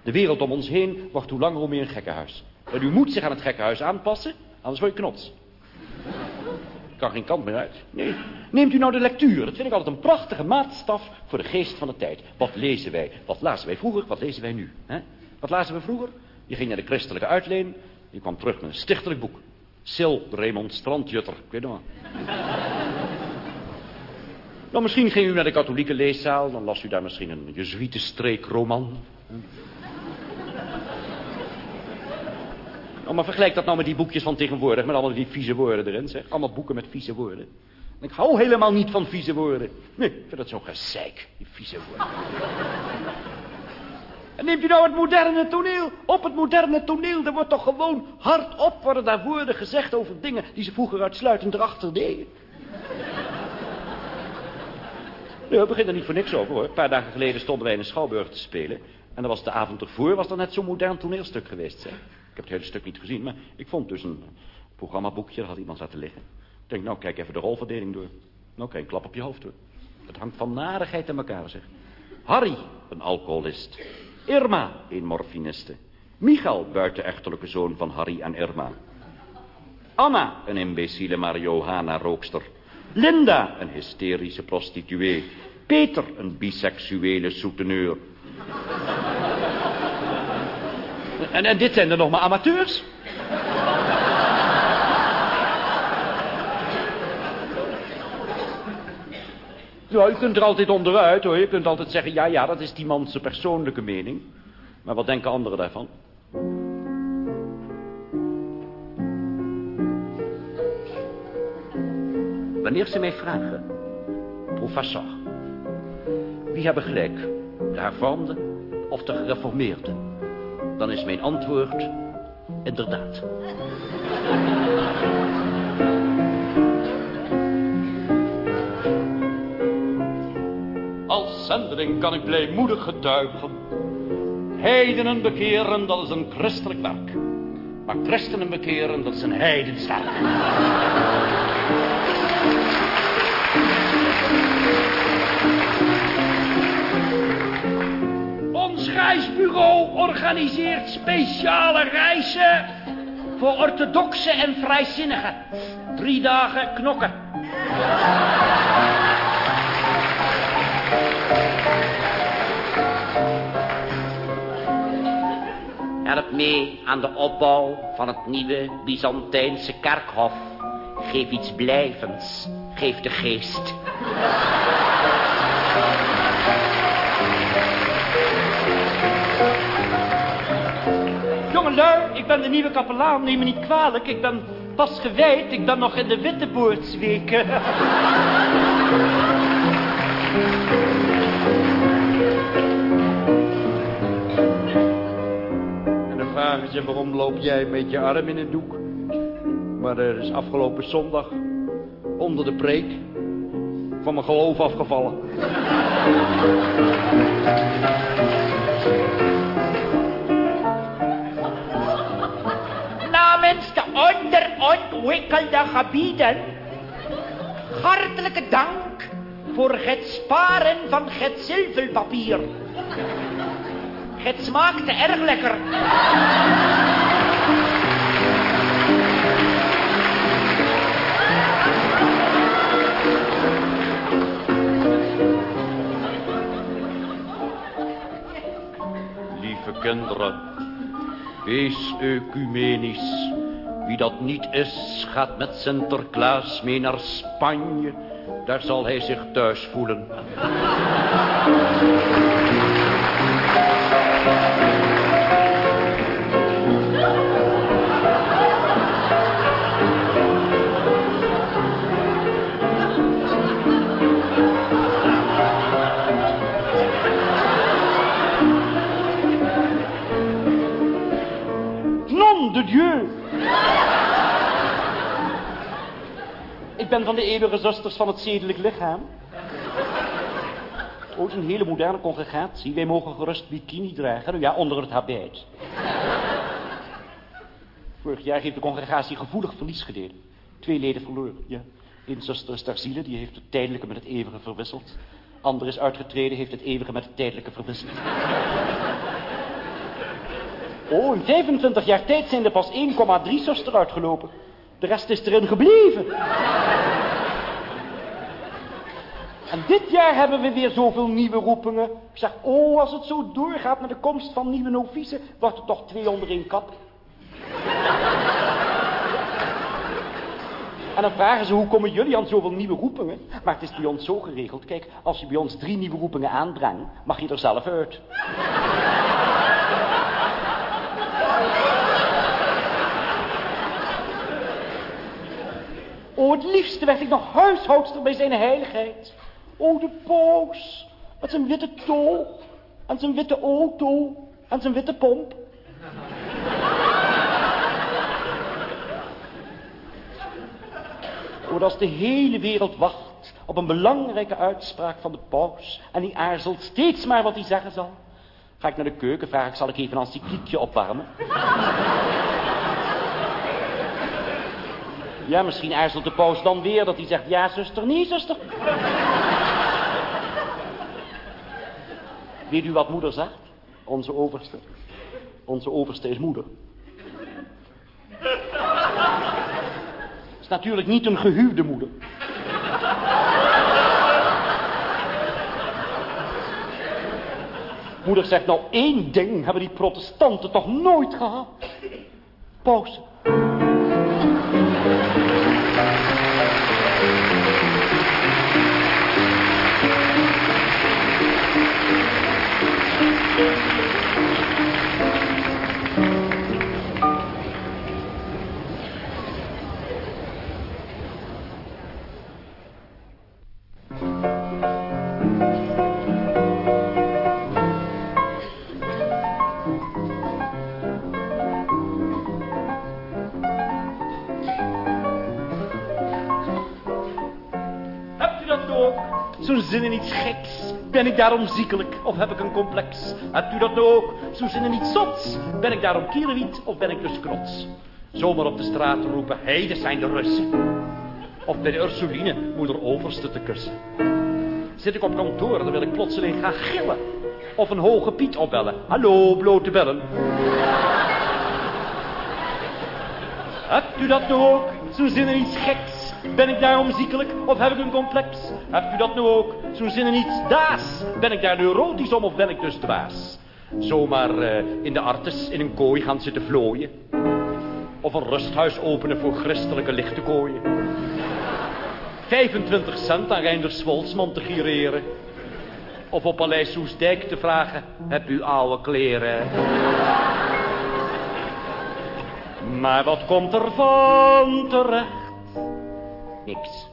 De wereld om ons heen wordt hoe langer hoe meer een gekkenhuis. En u moet zich aan het gekkenhuis aanpassen, anders word je knots. Kan geen kant meer uit. Nee. Neemt u nou de lectuur. Dat vind ik altijd een prachtige maatstaf voor de geest van de tijd. Wat lezen wij? Wat lazen wij vroeger? Wat lezen wij nu? Wat lazen we vroeger? Je ging naar de christelijke uitleen. Je kwam terug met een stichtelijk boek. Sil, Raymond Strandjutter. Ik weet nog nou, misschien ging u naar de katholieke leeszaal. Dan las u daar misschien een jezuïetenstreekroman. Oh, maar vergelijk dat nou met die boekjes van tegenwoordig, met allemaal die vieze woorden erin, zeg. Allemaal boeken met vieze woorden. En ik hou helemaal niet van vieze woorden. Nee, ik vind dat zo gezeik, die vieze woorden. en neemt u nou het moderne toneel? Op het moderne toneel, er wordt toch gewoon hardop worden daar woorden gezegd over dingen die ze vroeger uitsluitend erachter deden. Ja, we beginnen er niet voor niks over hoor. Een paar dagen geleden stonden wij in een schouwburg te spelen. En dan was de avond ervoor, was dat net zo'n modern toneelstuk geweest, zeg. Ik heb het hele stuk niet gezien, maar ik vond dus een programmaboekje, daar had iemand laten liggen. Ik denk, nou, kijk even de rolverdeling door. Nou, kijk, een klap op je hoofd hoor. Het hangt van narigheid in elkaar, zeg. Harry, een alcoholist. Irma, een morfiniste. Michael, buitenechtelijke zoon van Harry en Irma. Anna, een imbeciele marihuana-rookster. Linda, een hysterische prostituee. Peter, een biseksuele souteneur. En, dit zijn er nog maar amateurs? Ja, je kunt er altijd onderuit hoor. Je kunt altijd zeggen, ja, ja, dat is die man zijn persoonlijke mening. Maar wat denken anderen daarvan? Wanneer ze mij vragen, professor, wie hebben gelijk, de hervormden of de gereformeerden? Dan is mijn antwoord, inderdaad. Als zendeling kan ik blijmoedig getuigen. Heidenen bekeren, dat is een christelijk werk. Maar christenen bekeren, dat is een heidens reisbureau organiseert speciale reizen voor orthodoxe en vrijzinnigen. Drie dagen knokken. Help mee aan de opbouw van het nieuwe Byzantijnse kerkhof. Geef iets blijvends. Geef de geest. Jongelui, ik ben de nieuwe kapelaan, neem me niet kwalijk. Ik ben pas gewijd, ik ben nog in de Witteboordsweken. En dan vragen ze waarom loop jij met je arm in het doek? Maar er is afgelopen zondag onder de preek van mijn geloof afgevallen. Onderontwikkelde gebieden, hartelijke dank voor het sparen van het zilverpapier. Het smaakte erg lekker. Lieve kinderen, wees ecumenisch. Wie dat niet is, gaat met Sinterklaas mee naar Spanje. Daar zal hij zich thuis voelen. De Dieu! Ben van de eeuwige zusters van het zedelijk lichaam. Ooit een hele moderne congregatie. Wij mogen gerust bikini dragen. Ja, onder het habit. Vorig jaar heeft de congregatie gevoelig verlies geleden. Twee leden verloren, ja. Eén zuster is ter ziele, die heeft het tijdelijke met het eeuwige verwisseld. Ander is uitgetreden, heeft het eeuwige met het tijdelijke verwisseld. Oh, in 25 jaar tijd zijn er pas 1,3 zuster uitgelopen. De rest is erin gebleven. En dit jaar hebben we weer zoveel nieuwe roepingen. Ik zeg, oh, als het zo doorgaat met de komst van nieuwe novicen, wordt er toch twee onder één kap. En dan vragen ze, hoe komen jullie aan zoveel nieuwe roepingen? Maar het is bij ons zo geregeld. Kijk, als je bij ons drie nieuwe roepingen aanbrengt, mag je er zelf uit. Oh, het liefste werd ik nog huishoudster bij zijn heiligheid. Oh, de paus. Met zijn witte toog. En zijn witte auto. En zijn witte pomp. Oh, als de hele wereld wacht op een belangrijke uitspraak van de paus. En die aarzelt steeds maar wat hij zeggen zal. Ga ik naar de keuken, vraag ik, zal ik even een encycliekje opwarmen? Ja, misschien aarzelt de paus dan weer dat hij zegt, ja zuster, nee zuster. Weet u wat moeder zegt? Onze overste. Onze overste is moeder. is natuurlijk niet een gehuwde moeder. Moeder zegt, nou één ding hebben die protestanten toch nooit gehad. Pauze. Ik daarom ziekelijk of heb ik een complex? Hebt u dat nou ook? Zo'n zin in iets zots. Ben ik daarom kierenwiet of ben ik dus knots? Zomaar op de straat roepen, dat zijn de Russen. Of bij de Ursuline moeder overste te kussen. Zit ik op kantoor, dan wil ik plotseling gaan gillen. Of een hoge piet opbellen. Hallo, blote bellen. Hebt u dat nou ook? Zo'n zin in iets geks. Ben ik daarom ziekelijk of heb ik een complex? Hebt u dat nou ook? Zo'n zin in iets daas. Ben ik daar neurotisch om of ben ik dus dwaas? Zomaar eh, in de artes in een kooi gaan zitten vlooien. Of een rusthuis openen voor christelijke lichtekooien. 25 cent aan Reinder Swolsman te gireren. Of op Paleis Soesdijk te vragen, heb u oude kleren? Maar wat komt er van terecht? Niks.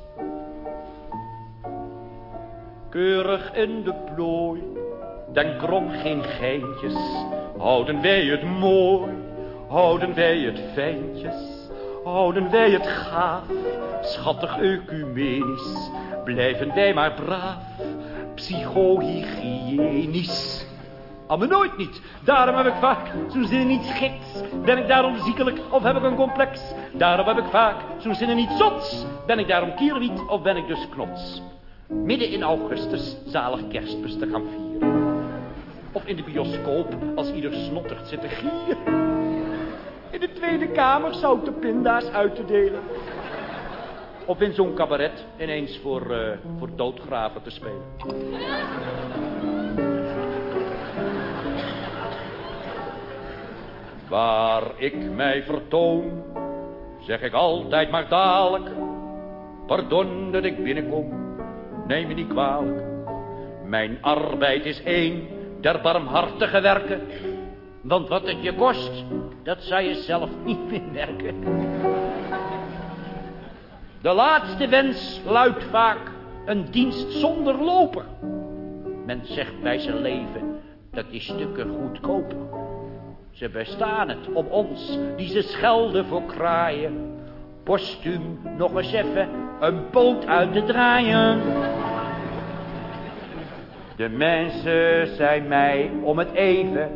Keurig in de plooi, denk erom geen geintjes. Houden wij het mooi, houden wij het fijntjes. Houden wij het gaaf, schattig ecumenisch. Blijven wij maar braaf, psychohygiënisch. Al me nooit niet. Daarom heb ik vaak zo'n zin in iets geks. Ben ik daarom ziekelijk of heb ik een complex? Daarom heb ik vaak zo'n zin in iets zots. Ben ik daarom kierwiet of ben ik dus knots? Midden in augustus zalig kerstmis te gaan vieren. Of in de bioscoop als ieder snottert zit te gieren. In de Tweede Kamer zoute pinda's uit te delen. Of in zo'n cabaret ineens voor, eh, voor doodgraven te spelen. Waar ik mij vertoon, zeg ik altijd maar dadelijk. Pardon dat ik binnenkom, neem me niet kwalijk. Mijn arbeid is één der barmhartige werken. Want wat het je kost, dat zou je zelf niet meer merken. De laatste wens luidt vaak een dienst zonder loper. Men zegt bij zijn leven, dat is stukken goedkoper. Ze bestaan het om ons, die ze schelden voor kraaien. Postuum nog eens even een poot uit te draaien. De mensen zijn mij om het even.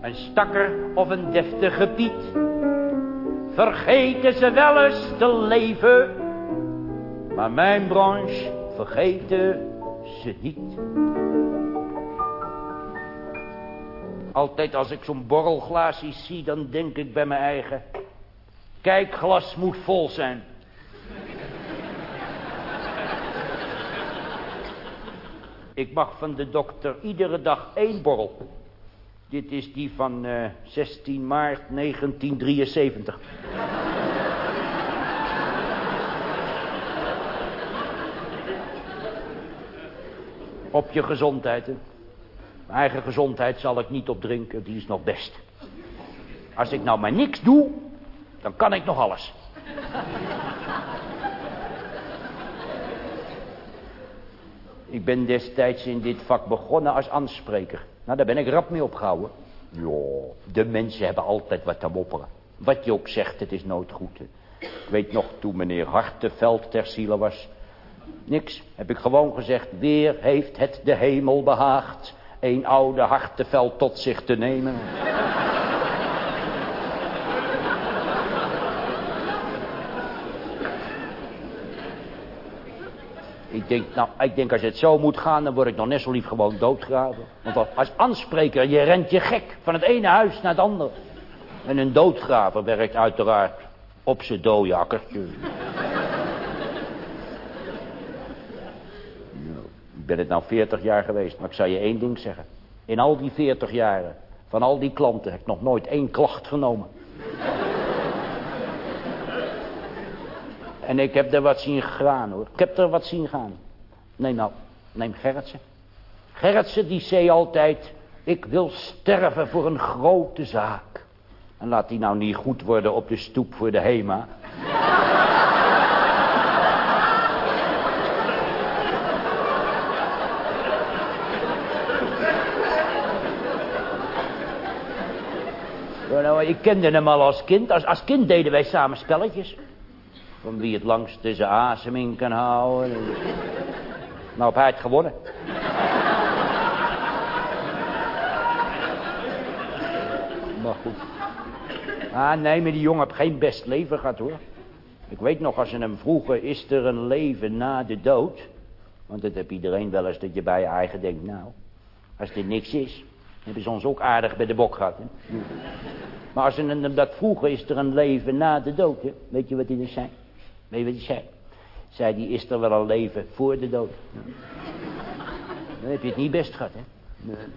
Een stakker of een deftige piet. Vergeten ze wel eens te leven. Maar mijn branche vergeten ze niet. Altijd als ik zo'n borrelglaasje zie, dan denk ik bij mijn eigen... Kijk, glas moet vol zijn. Ik mag van de dokter iedere dag één borrel. Dit is die van eh, 16 maart 1973. Op je gezondheid, hè. Mijn eigen gezondheid zal ik niet op drinken, die is nog best. Als ik nou maar niks doe, dan kan ik nog alles. Ik ben destijds in dit vak begonnen als aanspreker. Nou, daar ben ik rap mee opgehouden. Ja, de mensen hebben altijd wat te mopperen. Wat je ook zegt, het is nooit goed. hè. Ik weet nog, toen meneer Hartenveld ter ziele was... Niks, heb ik gewoon gezegd, weer heeft het de hemel behaagd... een oude hartevel tot zich te nemen. Ik denk, nou, ik denk als het zo moet gaan, dan word ik nog net zo lief gewoon doodgraven. Want als aanspreker, je rent je gek van het ene huis naar het andere. En een doodgraver werkt uiteraard op zijn dode akkertje. Ben het nou 40 jaar geweest, maar ik zal je één ding zeggen. In al die 40 jaren, van al die klanten, heb ik nog nooit één klacht genomen. En ik heb er wat zien gaan hoor. Ik heb er wat zien gaan. Neem nou, neem Gerritsen. Gerritsen die zei altijd, ik wil sterven voor een grote zaak. En laat die nou niet goed worden op de stoep voor de HEMA. Nou, ik kende hem al als kind. Als, als kind deden wij samen spelletjes. Van wie het langst zijn asem in kan houden. Nou, hij het gewonnen. Maar goed. Ah, nee, maar die jongen heeft geen best leven gehad, hoor. Ik weet nog, als ze hem vroegen, is er een leven na de dood? Want dat heb iedereen wel eens, dat je bij je eigen denkt, nou, als er niks is, hebben ze ons ook aardig bij de bok gehad, hè? Maar als ze dat vroegen, is er een leven na de dood, hè? Weet je wat hij dus zei? Weet je wat hij zei? Zei die, is er wel een leven voor de dood? Dan heb je het niet best gehad, hè?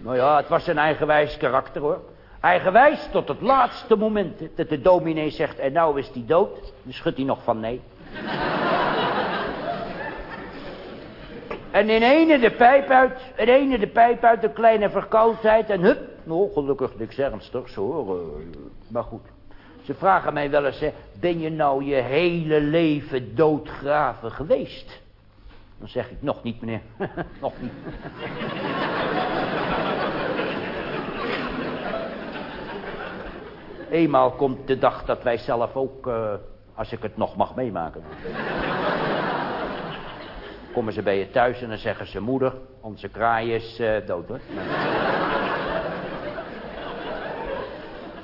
Nou ja, het was zijn eigenwijs karakter, hoor. Eigenwijs tot het laatste moment. Dat de dominee zegt, en nou is die dood. Dan schudt hij nog van nee. En in ene de pijp uit. In ene de pijp uit, een kleine verkoudheid. En hup, nou gelukkig niks ernstigs hoor. Maar goed. Ze vragen mij wel eens, ben je nou je hele leven doodgraven geweest? Dan zeg ik, nog niet meneer, nog niet. Eenmaal komt de dag dat wij zelf ook, uh, als ik het nog mag meemaken. Komen ze bij je thuis en dan zeggen ze, moeder, onze kraai is uh, dood hoor.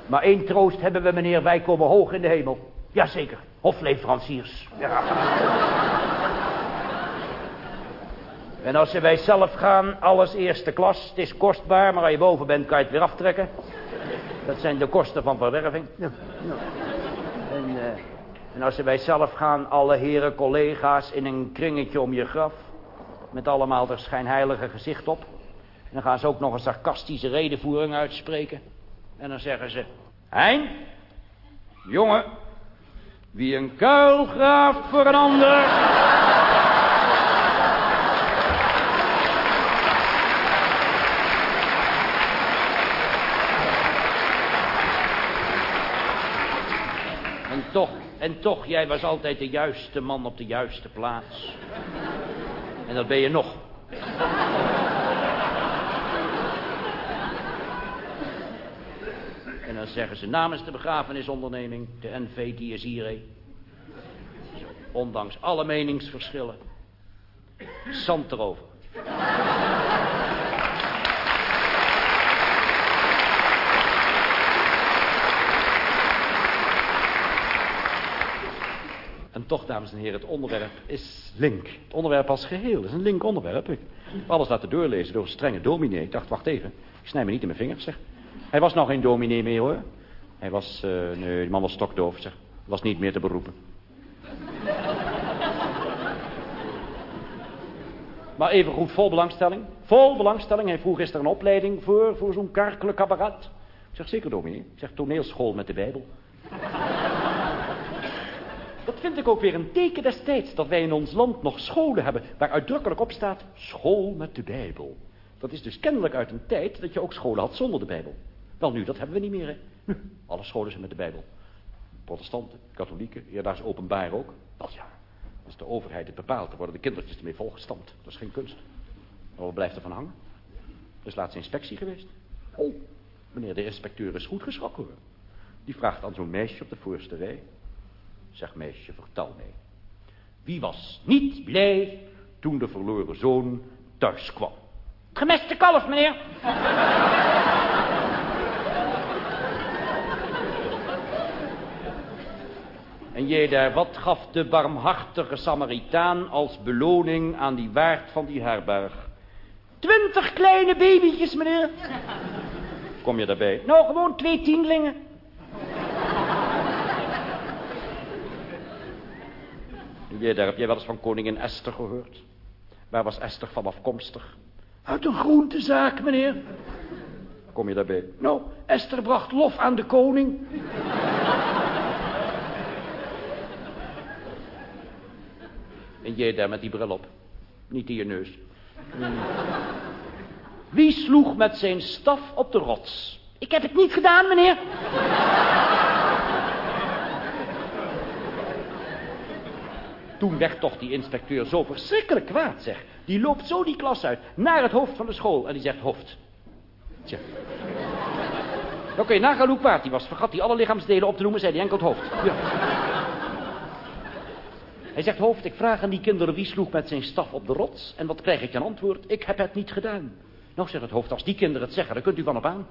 Maar één troost hebben we, meneer, wij komen hoog in de hemel. Jazeker, hofleveranciers. Ja. En als wij zelf gaan, alles eerste klas. Het is kostbaar, maar als je boven bent, kan je het weer aftrekken. Dat zijn de kosten van verwerving. Ja, ja. En, uh, en als wij zelf gaan, alle heren collega's in een kringetje om je graf. Met allemaal er schijnheilige gezicht op. En dan gaan ze ook nog een sarcastische redenvoering uitspreken. En dan zeggen ze... Hein, jongen, wie een kuil graaft voor een ander... En toch, en toch, jij was altijd de juiste man op de juiste plaats. En dat ben je nog. En dan zeggen ze namens de begrafenisonderneming, de NV, die is Ondanks alle meningsverschillen. Zand erover. Toch, dames en heren, het onderwerp is link. Het onderwerp als geheel is een link onderwerp. Ik heb alles laten doorlezen door een strenge dominee. Ik dacht, wacht even, ik snij me niet in mijn vingers, zeg. Hij was nog geen dominee meer, hoor. Hij was, uh, nee, die man was stokdoof, zeg. Was niet meer te beroepen. maar even goed, vol belangstelling. Vol belangstelling. Hij vroeg, is er een opleiding voor, voor zo'n karkelijk apparaat? Ik zeg, zeker dominee. Ik zeg, toneelschool met de Bijbel. Dat vind ik ook weer een teken destijds dat wij in ons land nog scholen hebben waar uitdrukkelijk op staat school met de Bijbel. Dat is dus kennelijk uit een tijd dat je ook scholen had zonder de Bijbel. Wel nu, dat hebben we niet meer. Hè? Nu, alle scholen zijn met de Bijbel. Protestanten, katholieken, eerdaars openbaar ook. Wel ja, als de overheid het bepaalt, dan worden de kindertjes ermee volgestampt. Dat is geen kunst. Maar wat blijft er van hangen? Er is laatst inspectie geweest. Oh, meneer de inspecteur is goed geschrokken. Die vraagt aan zo'n meisje op de voorste rij. Zeg meisje, vertel mij. Wie was niet blij toen de verloren zoon thuis kwam? Gemeste kalf, meneer. En jij daar, wat gaf de barmhartige Samaritaan als beloning aan die waard van die herberg? Twintig kleine babytjes, meneer. Kom je daarbij? Nou, gewoon twee tienlingen. Jij daar, heb jij wel eens van koningin Esther gehoord? Waar was Esther van afkomstig? Uit een groentezaak, meneer. Kom je daarbij? Nou, Esther bracht lof aan de koning. En jij daar met die bril op. Niet in je neus. Hmm. Wie sloeg met zijn staf op de rots? Ik heb het niet gedaan, meneer. Toen werd toch die inspecteur zo verschrikkelijk kwaad, zeg. Die loopt zo die klas uit, naar het hoofd van de school. En die zegt, hoofd. Tja. Dan kun hoe kwaad hij was. Vergat hij alle lichaamsdelen op te noemen, zei hij enkel het hoofd. Ja. Hij zegt, hoofd, ik vraag aan die kinderen wie sloeg met zijn staf op de rots. En wat krijg ik ten antwoord? Ik heb het niet gedaan. Nou, zegt het hoofd, als die kinderen het zeggen, dan kunt u van op aan.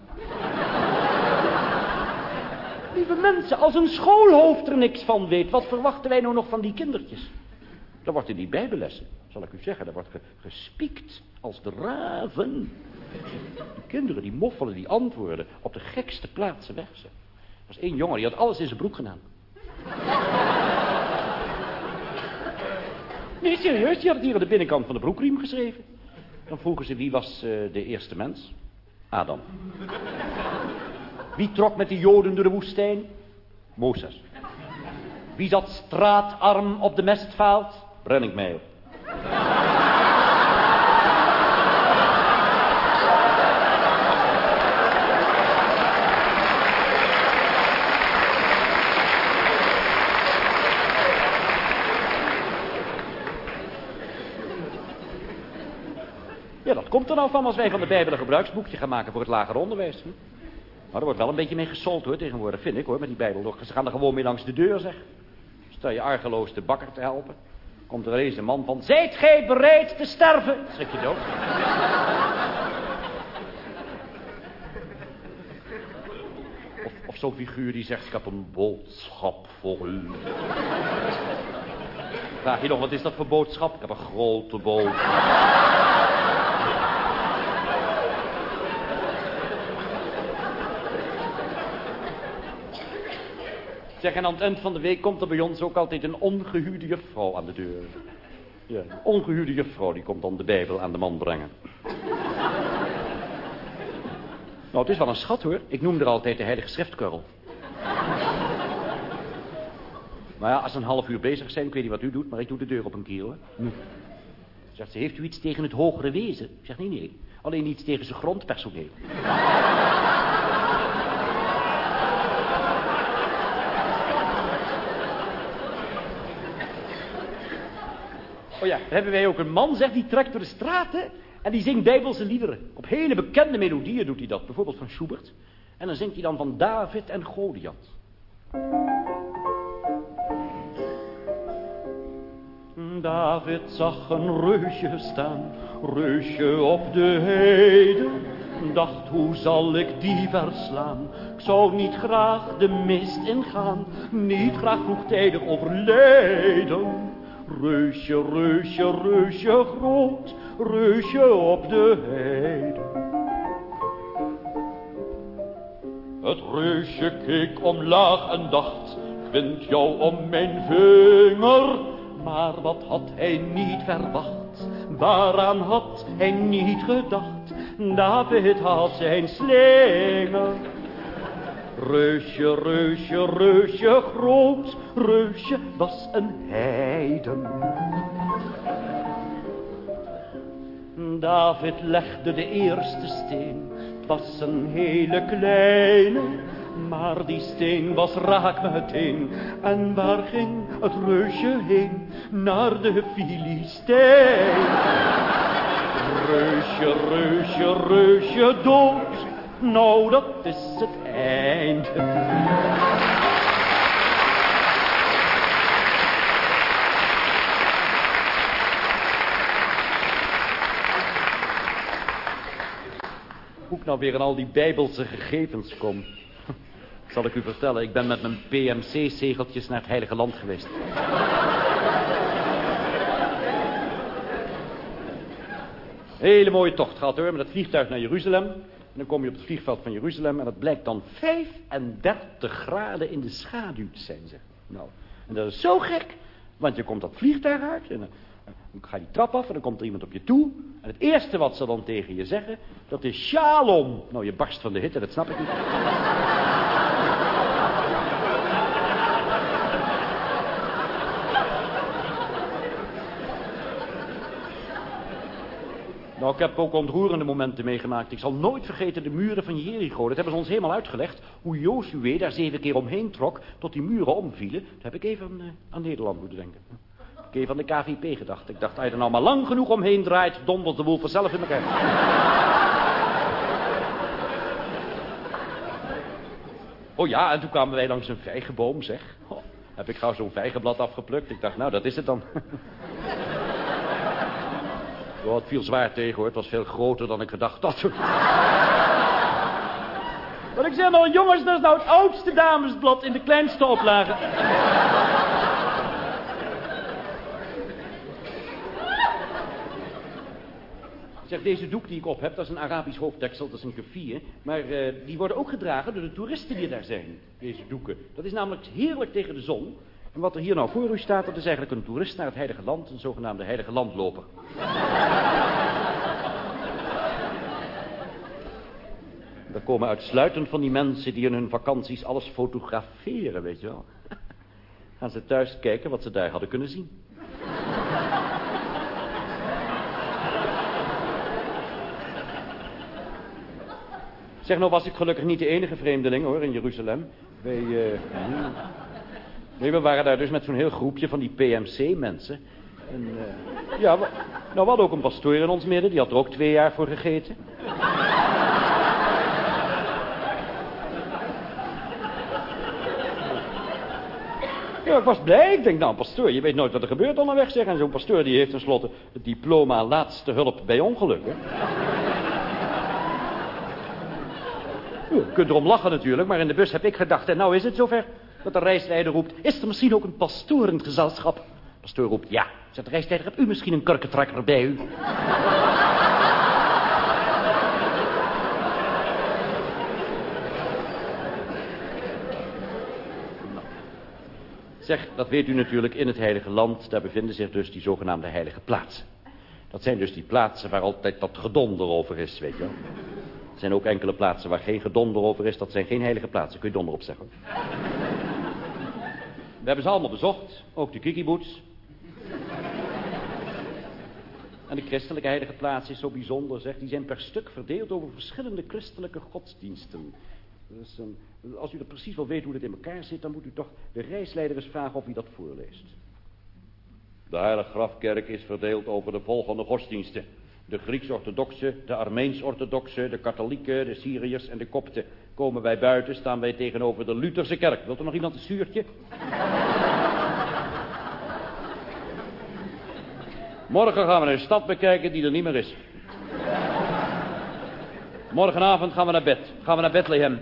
Lieve mensen, als een schoolhoofd er niks van weet, wat verwachten wij nou nog van die kindertjes? Dan wordt in die bijbellessen, zal ik u zeggen, daar wordt ge gespiekt als de raven. Kinderen die moffelen die antwoorden op de gekste plaatsen weg. Zeg. Er was één jongen, die had alles in zijn broek gedaan. Nee, serieus, die had het hier aan de binnenkant van de broekriem geschreven. Dan vroegen ze, wie was uh, de eerste mens? Adam. Wie trok met de joden door de woestijn? Mozes. Wie zat straatarm op de mestveld? Brenningmeijer. Ja, dat komt er nou van als wij van de Bijbel een gebruiksboekje gaan maken voor het lager onderwijs. Maar er wordt wel een beetje mee gesold hoor, tegenwoordig, vind ik hoor, met die Bijbel. Ze gaan er gewoon mee langs de deur, zeg. Stel je argeloos de bakker te helpen. Komt er eens een man van, zijt gij bereid te sterven? Schrik je dood. Of, of zo'n figuur die zegt, ik heb een boodschap voor u. Vraag je nog, wat is dat voor boodschap? Ik heb een grote boodschap. Zeg, en aan het eind van de week komt er bij ons ook altijd een ongehuwde juffrouw aan de deur. Ja, een ongehuwde juffrouw, die komt dan de Bijbel aan de man brengen. nou, het is wel een schat, hoor. Ik noem er altijd de heilige schriftkurrel. maar ja, als ze een half uur bezig zijn, ik weet niet wat u doet, maar ik doe de deur op een keer, hoor. Hm. Zegt ze, heeft u iets tegen het hogere wezen? Ik zeg, nee, nee. Alleen iets tegen zijn grondpersoneel. Oh ja, dan hebben wij ook een man, zegt, die trekt door de straten en die zingt bijbelse liederen. Op hele bekende melodieën doet hij dat, bijvoorbeeld van Schubert. En dan zingt hij dan van David en Goliath. David zag een reusje staan, reusje op de heide. Dacht, hoe zal ik die verslaan? Ik zou niet graag de mist ingaan, niet graag vroegtijdig overlijden. Reusje, reusje, reusje groot, reusje op de heide. Het reusje keek omlaag en dacht, vind jou om mijn vinger. Maar wat had hij niet verwacht, waaraan had hij niet gedacht? David had zijn slinger. Reusje, reusje, reusje groot, reusje was een heiden. David legde de eerste steen, het was een hele kleine, maar die steen was raak meteen. En waar ging het reusje heen? Naar de Filistijn. Reusje, reusje, reusje dood, nou dat is het einde. Hoe ik nou weer aan al die bijbelse gegevens kom. Zal ik u vertellen, ik ben met mijn PMC-zegeltjes naar het Heilige Land geweest. Hele mooie tocht gehad hoor, met het vliegtuig naar Jeruzalem. Dan kom je op het vliegveld van Jeruzalem en dat blijkt dan 35 graden in de schaduw te zijn, zeg. Nou, en dat is zo gek, want je komt dat vliegtuig uit en dan, dan ga je die trap af en dan komt er iemand op je toe. En het eerste wat ze dan tegen je zeggen, dat is shalom. Nou, je barst van de hitte, dat snap ik niet. Nou, ik heb ook ontroerende momenten meegemaakt. Ik zal nooit vergeten de muren van Jericho. Dat hebben ze ons helemaal uitgelegd. Hoe Josué daar zeven keer omheen trok tot die muren omvielen. Daar heb ik even aan, uh, aan Nederland moeten denken. Ik heb even aan de KVP gedacht. Ik dacht, als je er nou maar lang genoeg omheen draait, dondert de boel vanzelf in elkaar. Oh ja, en toen kwamen wij langs een vijgenboom, zeg. Oh, heb ik gauw zo'n vijgenblad afgeplukt. Ik dacht, nou, dat is het dan. Oh, het viel zwaar tegen, hoor. Het was veel groter dan ik gedacht had. Wat ik zeg nou, jongens, dat is nou het oudste damesblad in de kleinste oplage. Zeg, deze doek die ik op heb, dat is een Arabisch hoofddeksel, dat is een kefir. Maar uh, die worden ook gedragen door de toeristen die daar zijn, deze doeken. Dat is namelijk heerlijk tegen de zon. En wat er hier nou voor u staat, dat is eigenlijk een toerist naar het Heilige Land, een zogenaamde Heilige Landloper. Daar komen uitsluitend van die mensen die in hun vakanties alles fotograferen, weet je wel. Gaan ze thuis kijken wat ze daar hadden kunnen zien. Zeg, nou was ik gelukkig niet de enige vreemdeling, hoor, in Jeruzalem. Wij, uh, Nee, we waren daar dus met zo'n heel groepje van die PMC-mensen. En, uh, ja, we, nou, we hadden ook een pastoor in ons midden. Die had er ook twee jaar voor gegeten. Ja, ik was blij. Ik denk, nou, pastoor, je weet nooit wat er gebeurt onderweg, zeg. En zo'n pastoor die heeft tenslotte het diploma laatste hulp bij ongelukken. Je kunt erom lachen natuurlijk, maar in de bus heb ik gedacht... en nou is het zover dat de reisleider roept... is er misschien ook een pastoor in het gezelschap? pastoor roept, ja. Zegt de reisleider, hebt u misschien een kurkentrekker bij u? Zeg, dat weet u natuurlijk, in het heilige land... daar bevinden zich dus die zogenaamde heilige plaatsen. Dat zijn dus die plaatsen waar altijd dat gedonder over is, weet je wel. Er zijn ook enkele plaatsen waar geen gedonder over is. Dat zijn geen heilige plaatsen, kun je donder op zeggen. We hebben ze allemaal bezocht, ook de kikiboets. En de christelijke heilige plaats is zo bijzonder, zeg. Die zijn per stuk verdeeld over verschillende christelijke godsdiensten. Dus, als u er precies wil weten hoe het in elkaar zit... dan moet u toch de reisleider eens vragen of hij dat voorleest. De heilige grafkerk is verdeeld over de volgende godsdiensten. De Grieks-orthodoxe, de Armeens-orthodoxe, de katholieken, de Syriërs en de kopten. Komen wij buiten, staan wij tegenover de Lutherse kerk. Wilt er nog iemand een zuurtje? Morgen gaan we een stad bekijken die er niet meer is. Morgenavond gaan we naar bed. Gaan we naar Bethlehem.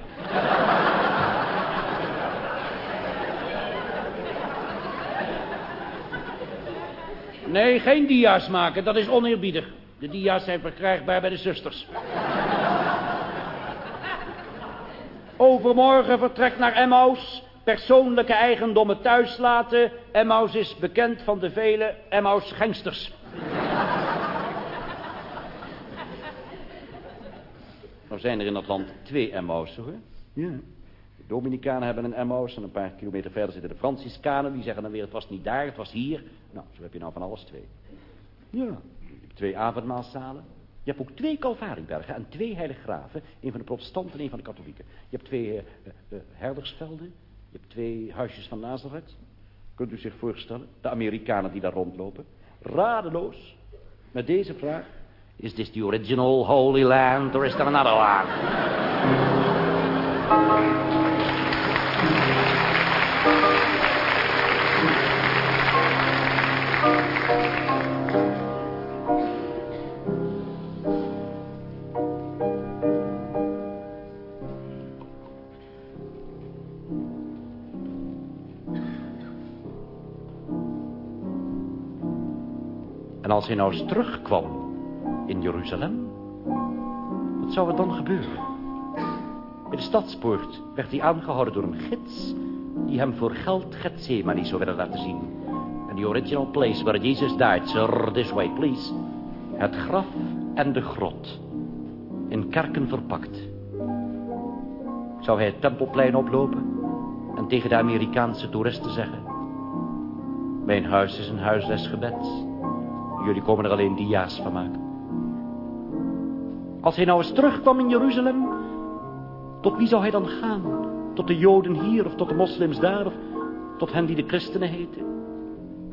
Nee, geen dia's maken, dat is oneerbiedig. De dia's zijn verkrijgbaar bij de zusters. Overmorgen vertrekt naar Emmaus. Persoonlijke eigendommen thuis laten. Emmaus is bekend van de vele Emmaus-gangsters. nou zijn er in dat land twee Emmaus, hoor. Ja. De Dominicanen hebben een Emmaus en een paar kilometer verder zitten de Franciscanen. Die zeggen dan weer, het was niet daar, het was hier. Nou, zo heb je nou van alles twee. Ja, twee avondmaalzalen. Je hebt ook twee Calvariebergen en twee heilige graven. Een van de protestanten en een van de katholieken. Je hebt twee uh, uh, herdersvelden. Je hebt twee huisjes van Nazareth. Kunt u zich voorstellen? De Amerikanen die daar rondlopen. Radeloos. Met deze vraag. Is this the original Holy Land or is there another one? En als hij nou eens terugkwam in Jeruzalem, wat zou er dan gebeuren? Bij de stadspoort werd hij aangehouden door een gids... die hem voor geld Gethsemane zou willen laten zien. En the original place where Jesus died, sir, this way, please. Het graf en de grot. In kerken verpakt. Zou hij het tempelplein oplopen... en tegen de Amerikaanse toeristen zeggen... Mijn huis is een huis des gebeds. Jullie komen er alleen dia's van maken. Als hij nou eens terugkwam in Jeruzalem... tot wie zou hij dan gaan? Tot de Joden hier of tot de moslims daar... of tot hen die de christenen heten?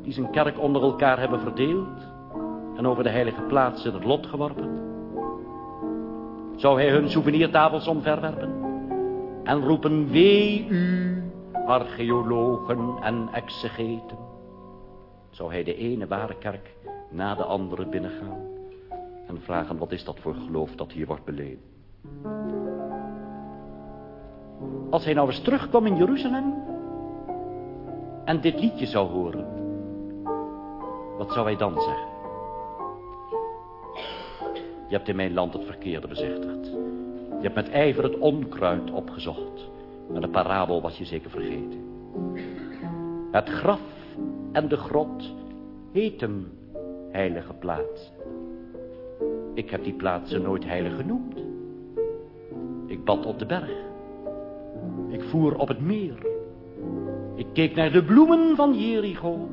Die zijn kerk onder elkaar hebben verdeeld... en over de heilige plaatsen het lot geworpen? Zou hij hun souvenirtafels omverwerpen? En roepen, wee u, archeologen en exegeten. Zou hij de ene ware kerk na de andere binnengaan en vragen wat is dat voor geloof dat hier wordt beleden. Als hij nou eens terugkwam in Jeruzalem en dit liedje zou horen, wat zou hij dan zeggen? Je hebt in mijn land het verkeerde bezichtigd. Je hebt met ijver het onkruid opgezocht. Maar de parabel was je zeker vergeten. Het graf en de grot heten heilige plaats. Ik heb die plaatsen nooit heilig genoemd. Ik bad op de berg. Ik voer op het meer. Ik keek naar de bloemen van Jericho.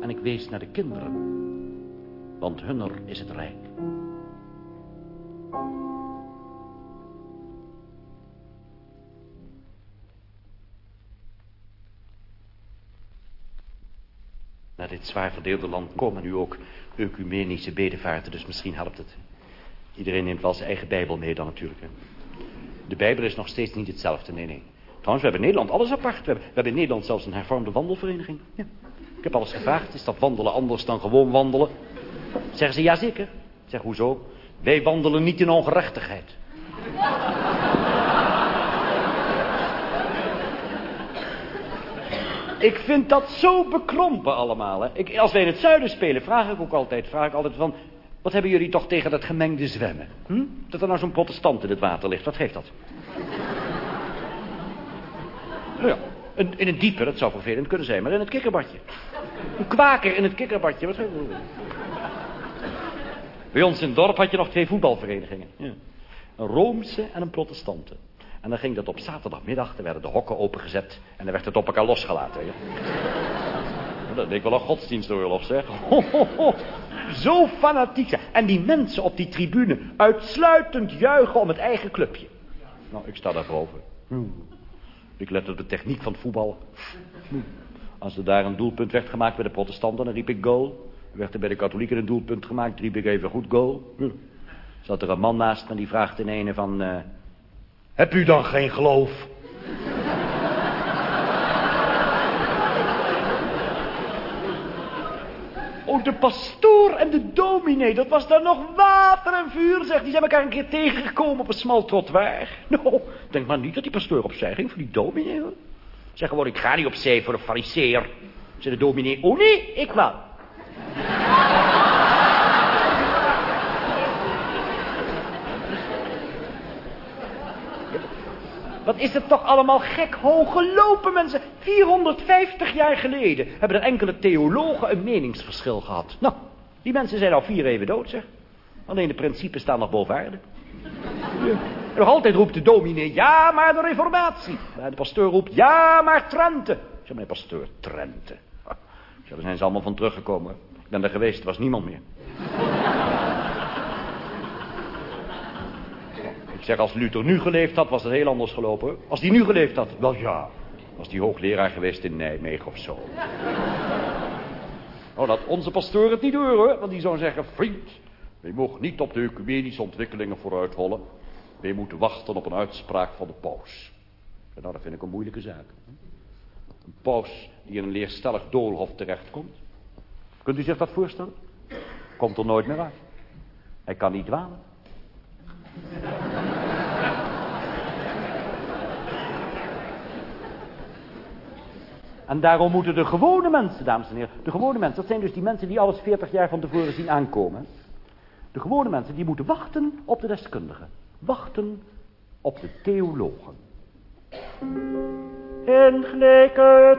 En ik wees naar de kinderen. Want hunner is het rijk. Naar dit zwaar verdeelde land komen nu ook ecumenische bedevaarten, dus misschien helpt het. Iedereen neemt wel zijn eigen Bijbel mee dan natuurlijk. Hè. De Bijbel is nog steeds niet hetzelfde, nee, nee. Trouwens, we hebben in Nederland alles apart. We hebben, in Nederland zelfs een hervormde wandelvereniging. Ja. Ik heb alles gevraagd. Is dat wandelen anders dan gewoon wandelen? Zeggen ze, ja zeker. Ik zeg, hoezo? Wij wandelen niet in ongerechtigheid. Ik vind dat zo bekrompen allemaal. Hè. Ik, als wij in het zuiden spelen, vraag ik ook altijd, vraag ik altijd van... Wat hebben jullie toch tegen dat gemengde zwemmen? Hm? Dat er nou zo'n protestant in het water ligt, wat geeft dat? Nou ja, in, in het diepe, dat zou vervelend kunnen zijn, maar in het kikkerbadje. Een kwaker in het kikkerbadje, wat Bij ons in het dorp had je nog twee voetbalverenigingen. Ja. Een Roomse en een protestante. En dan ging dat op zaterdagmiddag, er werden de hokken opengezet en dan werd het op elkaar losgelaten. Ja. Dat deed wel een godsdienstoorlog, zeg. Ho, ho. Zo fanatiek. En die mensen op die tribune uitsluitend juichen om het eigen clubje. Nou, ik sta daarvoor. Ik let op de techniek van het voetbal. Als er daar een doelpunt werd gemaakt bij de protestanten, dan riep ik goal. Werd er bij de katholieken een doelpunt gemaakt, riep ik even goed goal. Zat er een man naast me die vraagt in ene van... Uh, heb u dan geen geloof? Oh, de pastoor en de dominee, dat was daar nog water en vuur, zeg. Die zijn elkaar een keer tegengekomen op een smal trottoir. Nou, denk maar niet dat die pastoor opzij ging voor die dominee, hoor. Zeg gewoon, ik ga niet opzij voor een fariseer. Zeg de dominee, oh nee, ik wel. Wat is het toch allemaal gek hoog gelopen, mensen. 450 jaar geleden hebben er enkele theologen een meningsverschil gehad. Nou, die mensen zijn al vier eeuwen dood, zeg. Alleen de principes staan nog boven aarde. Ja. En nog altijd roept de dominee, ja, maar de reformatie. Maar de pastoor roept, ja, maar Trente. Zeg, mijn pastoor, Trente. Ja, daar zijn ze allemaal van teruggekomen. Ik ben er geweest, er was niemand meer. Zeg, als Luther nu geleefd had, was het heel anders gelopen. Als die nu geleefd had, wel ja. Was die hoogleraar geweest in Nijmegen of zo. Oh, dat onze pastoor het niet door, hoor. Want die zou zeggen, vriend, wij mogen niet op de ecumenische ontwikkelingen vooruit hollen. Wij moeten wachten op een uitspraak van de paus. En nou, dat vind ik een moeilijke zaak. Een paus die in een leerstellig doolhof terechtkomt. Kunt u zich dat voorstellen? Komt er nooit meer uit. Hij kan niet dwalen. En daarom moeten de gewone mensen, dames en heren, de gewone mensen, dat zijn dus die mensen die alles 40 jaar van tevoren zien aankomen. De gewone mensen, die moeten wachten op de deskundigen. Wachten op de theologen. In gelijke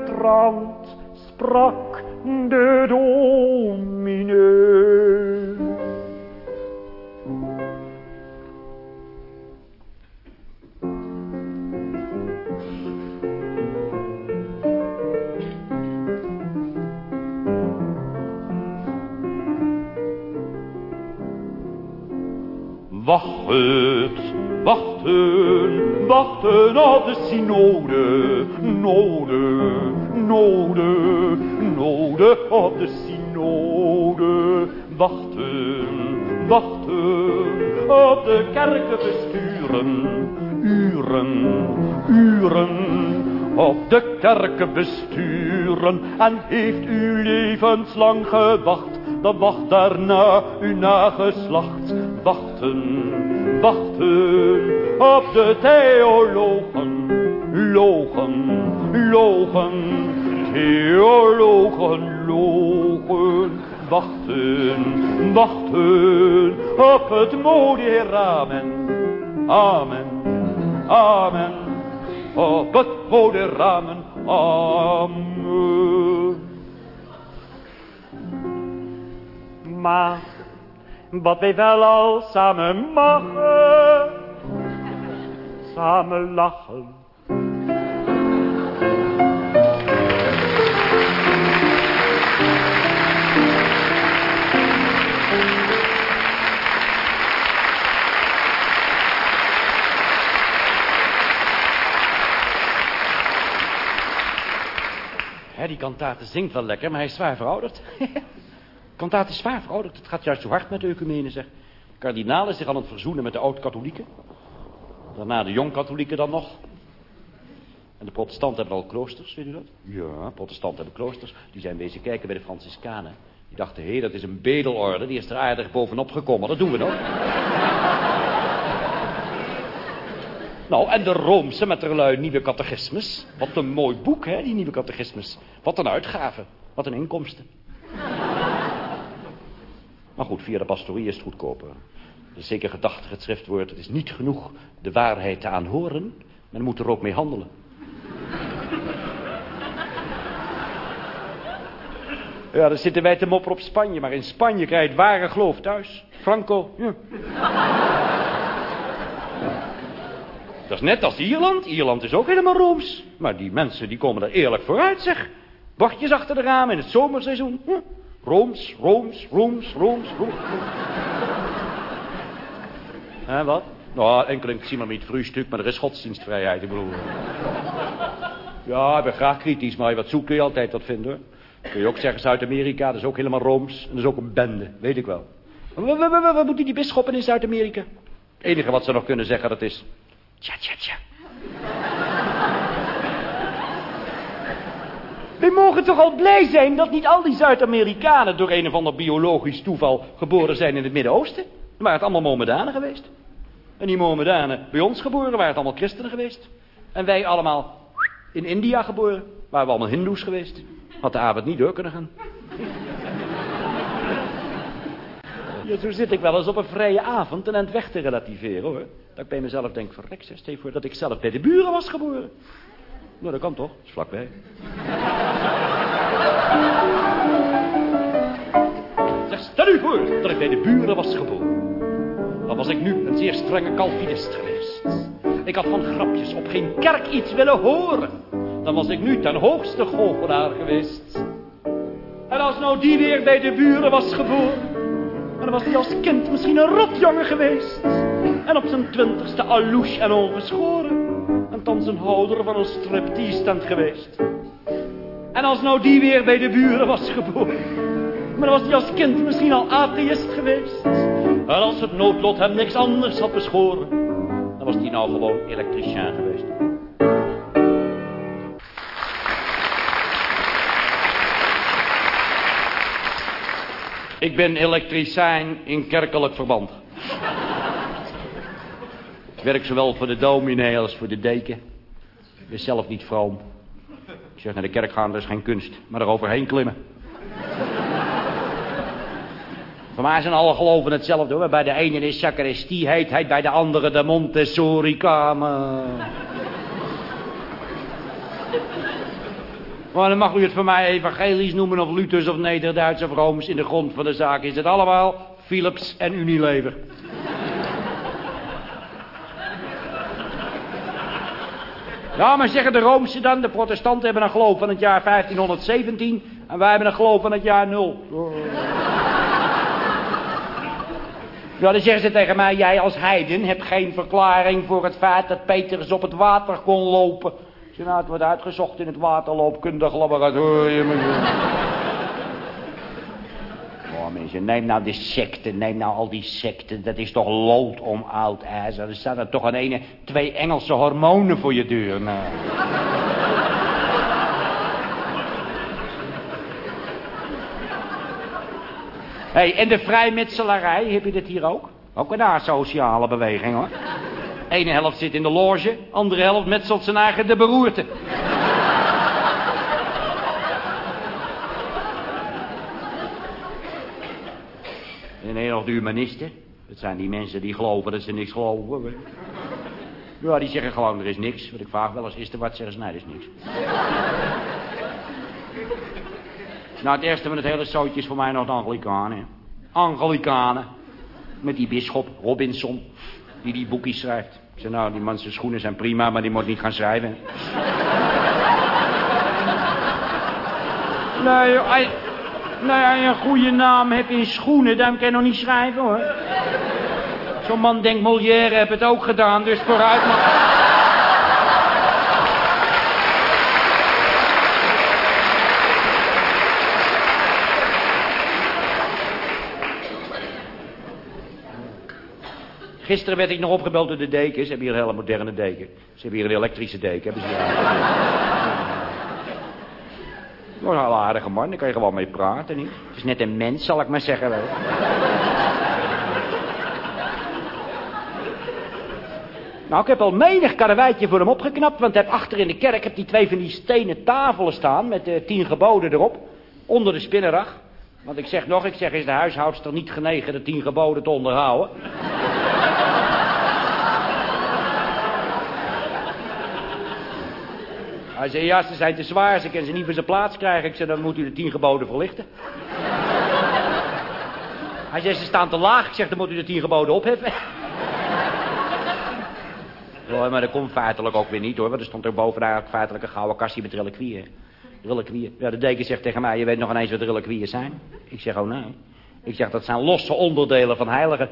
sprak de dominee. Wacht, wachten, wachten op de synode, node, node, node op de synode. Wachten, wachten op de kerkenbesturen, uren, uren op de kerkenbesturen. En heeft u levenslang gewacht, dan wacht daarna uw nageslacht wachten, wachten op de theologen, logen, logen, theologen, logen, wachten, wachten op het mooie ramen, amen, amen, op het mooie ramen, amen. Maar wat wij wel al samen mogen, samen lachen. Die kantate zingt wel lekker, maar hij is zwaar verouderd. Kantaat is zwaar verouderd. Het gaat juist zo hard met de ecumene, zeg. Kardinalen zich aan het verzoenen met de oud-katholieken. Daarna de jong-katholieken dan nog. En de protestanten hebben al kloosters, weet u dat? Ja, protestanten hebben kloosters. Die zijn wezen kijken bij de Franciscanen. Die dachten, hé, dat is een bedelorde. Die is er aardig bovenop gekomen. Dat doen we nog. nou, en de Roomse met de nieuwe catechismus. Wat een mooi boek, hè, die nieuwe catechismus. Wat een uitgave. Wat een inkomsten. Maar goed, via de pastorie is het goedkoper. Er is zeker gedachtig het schriftwoord. Het is niet genoeg de waarheid te aanhoren. Men moet er ook mee handelen. Ja, dan zitten wij te mopperen op Spanje. Maar in Spanje krijg je het ware geloof thuis. Franco, ja. Dat is net als Ierland. Ierland is ook helemaal rooms. Maar die mensen die komen er eerlijk vooruit, zeg. Wachtjes achter de ramen in het zomerseizoen. Hm. Rooms, Rooms, Rooms, Rooms, Rooms. Hé, wat? Nou, enkel het niet frühstuk, maar er is godsdienstvrijheid, ik bedoel. Ja, ik ben graag kritisch, maar wat zoek kun je altijd wat vinden, hoor. Kun je ook zeggen, Zuid-Amerika, dat is ook helemaal Rooms. En dat is ook een bende, weet ik wel. Wat moeten die bisschoppen in Zuid-Amerika? Het enige wat ze nog kunnen zeggen, dat is... Tja, tja, tja. We mogen toch al blij zijn dat niet al die Zuid-Amerikanen... door een of ander biologisch toeval geboren zijn in het Midden-Oosten. Dan waren het allemaal Mohammedanen geweest. En die Mohammedanen bij ons geboren waren het allemaal christenen geweest. En wij allemaal in India geboren. Waren we allemaal hindoes geweest. Had de avond niet door kunnen gaan. Ja, zo zit ik wel eens op een vrije avond en aan het weg te relativeren, hoor. Dat ik bij mezelf denk, verrek, stel voor dat ik zelf bij de buren was geboren. Nou, dat kan toch? Dat is vlakbij. Zeg, stel u voor dat ik bij de buren was geboren. Dan was ik nu een zeer strenge Calvinist geweest. Ik had van grapjes op geen kerk iets willen horen. Dan was ik nu ten hoogste goochelaar geweest. En als nou die weer bij de buren was geboren... dan was die als kind misschien een rotjongen geweest. En op zijn twintigste alouche en ongeschoren thans een houder van een striptease-stand geweest. En als nou die weer bij de buren was geboren, maar was die als kind misschien al atheïst geweest. En als het noodlot hem niks anders had beschoren, dan was die nou gewoon elektricien geweest. Ik ben elektricien in kerkelijk verband. Ik werk zowel voor de dominee als voor de deken. Ik ben zelf niet vroom. Ik zeg, naar de kerk gaan, dat is geen kunst. Maar eroverheen klimmen. Voor mij zijn alle geloven hetzelfde hoor. Bij de ene is sacristie heet, heet bij de andere de Montessori-kamer. Maar dan mag u het voor mij evangelisch noemen of Luthers of Nederduits of Rooms. In de grond van de zaak is het allemaal Philips en Unilever. Ja, maar zeggen de Roomse dan, de protestanten hebben een geloof van het jaar 1517 en wij hebben een geloof van het jaar 0. Ja, dan zeggen ze tegen mij, jij als heiden hebt geen verklaring voor het feit dat Petrus op het water kon lopen. Ze nou, het wordt uitgezocht in het waterloopkundig laboratorium. Mensen, neem nou de secten, neem nou al die secten. Dat is toch lood om oud ijzer. Er staan er toch een ene, twee Engelse hormonen voor je deur. Nou. hey, en de vrijmetselarij, heb je dit hier ook? Ook een asociale beweging hoor. Ene helft zit in de loge, andere helft metselt zijn eigen de beroerte. en nog de humanisten. Dat zijn die mensen die geloven dat ze niks geloven. Ja, die zeggen gewoon er is niks. Wat ik vraag wel eens, is er wat? Zeggen ze, nee, er is niks. nou, het eerste van het hele zootje is voor mij nog de Anglikanen. Anglikanen. Met die bisschop Robinson die die boekjes schrijft. Ik zei, nou, die man zijn schoenen zijn prima, maar die moet niet gaan schrijven. nee, hij, nee, hij een goede naam heeft in schoenen, dan kan je nog niet schrijven, hoor. Zo'n man denkt, Molière heeft het ook gedaan, dus vooruit maar... Gisteren werd ik nog opgebeld door de deken. Ze hebben hier een hele moderne deken. Ze hebben hier een elektrische deken. Hebben ze. Oh, een aardige man, daar kan je gewoon mee praten, niet? Het is net een mens, zal ik maar zeggen. Wel. Nou, ik heb al menig karreweitje voor hem opgeknapt, want heb achter in de kerk heb die twee van die stenen tafelen staan met de tien geboden erop, onder de spinnenrag. Want ik zeg nog, ik zeg, is de huishoudster niet genegen de tien geboden te onderhouden? Hij zei, ja, ze zijn te zwaar, ze kunnen ze niet voor zijn plaats krijgen. Ik zei, dan moet u de tien geboden verlichten. Hij zei, ze staan te laag. Ik zeg, dan moet u de tien geboden opheffen. Ja, maar dat komt feitelijk ook weer niet hoor, want er stond er bovenaan feitelijk een gouden kastje met reliquieën. Reliquieën. Ja, de deken zegt tegen mij, je weet nog ineens wat reliquieën zijn. Ik zeg, oh nee. Ik zeg, dat zijn losse onderdelen van heiligen.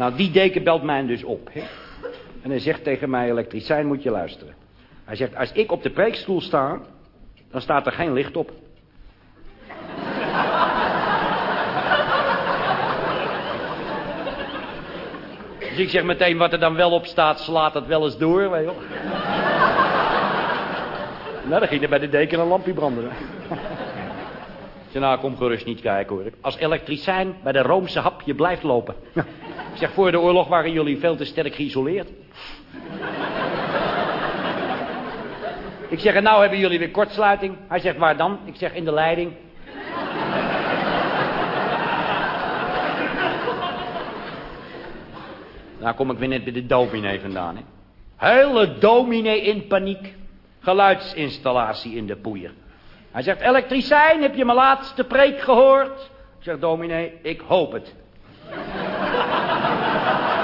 Nou, die deken belt mij dus op. Hè? En hij zegt tegen mij, elektricijn, moet je luisteren. Hij zegt, als ik op de preekstoel sta, dan staat er geen licht op. Dus ik zeg meteen, wat er dan wel op staat, slaat dat wel eens door, weet je. Nou, dan ging er bij de deken een lampje branden. Zeg, nou, kom gerust niet kijken hoor. Als elektricijn bij de Roomse hap je blijft lopen. Ik zeg, voor de oorlog waren jullie veel te sterk geïsoleerd. Ik zeg, en nou hebben jullie weer kortsluiting. Hij zegt, waar dan? Ik zeg, in de leiding. Nou kom ik weer net bij de dominee vandaan, hè. Hele dominee in paniek. Geluidsinstallatie in de poeier. Hij zegt, elektricijn, heb je mijn laatste preek gehoord? Ik zeg, dominee, ik hoop het.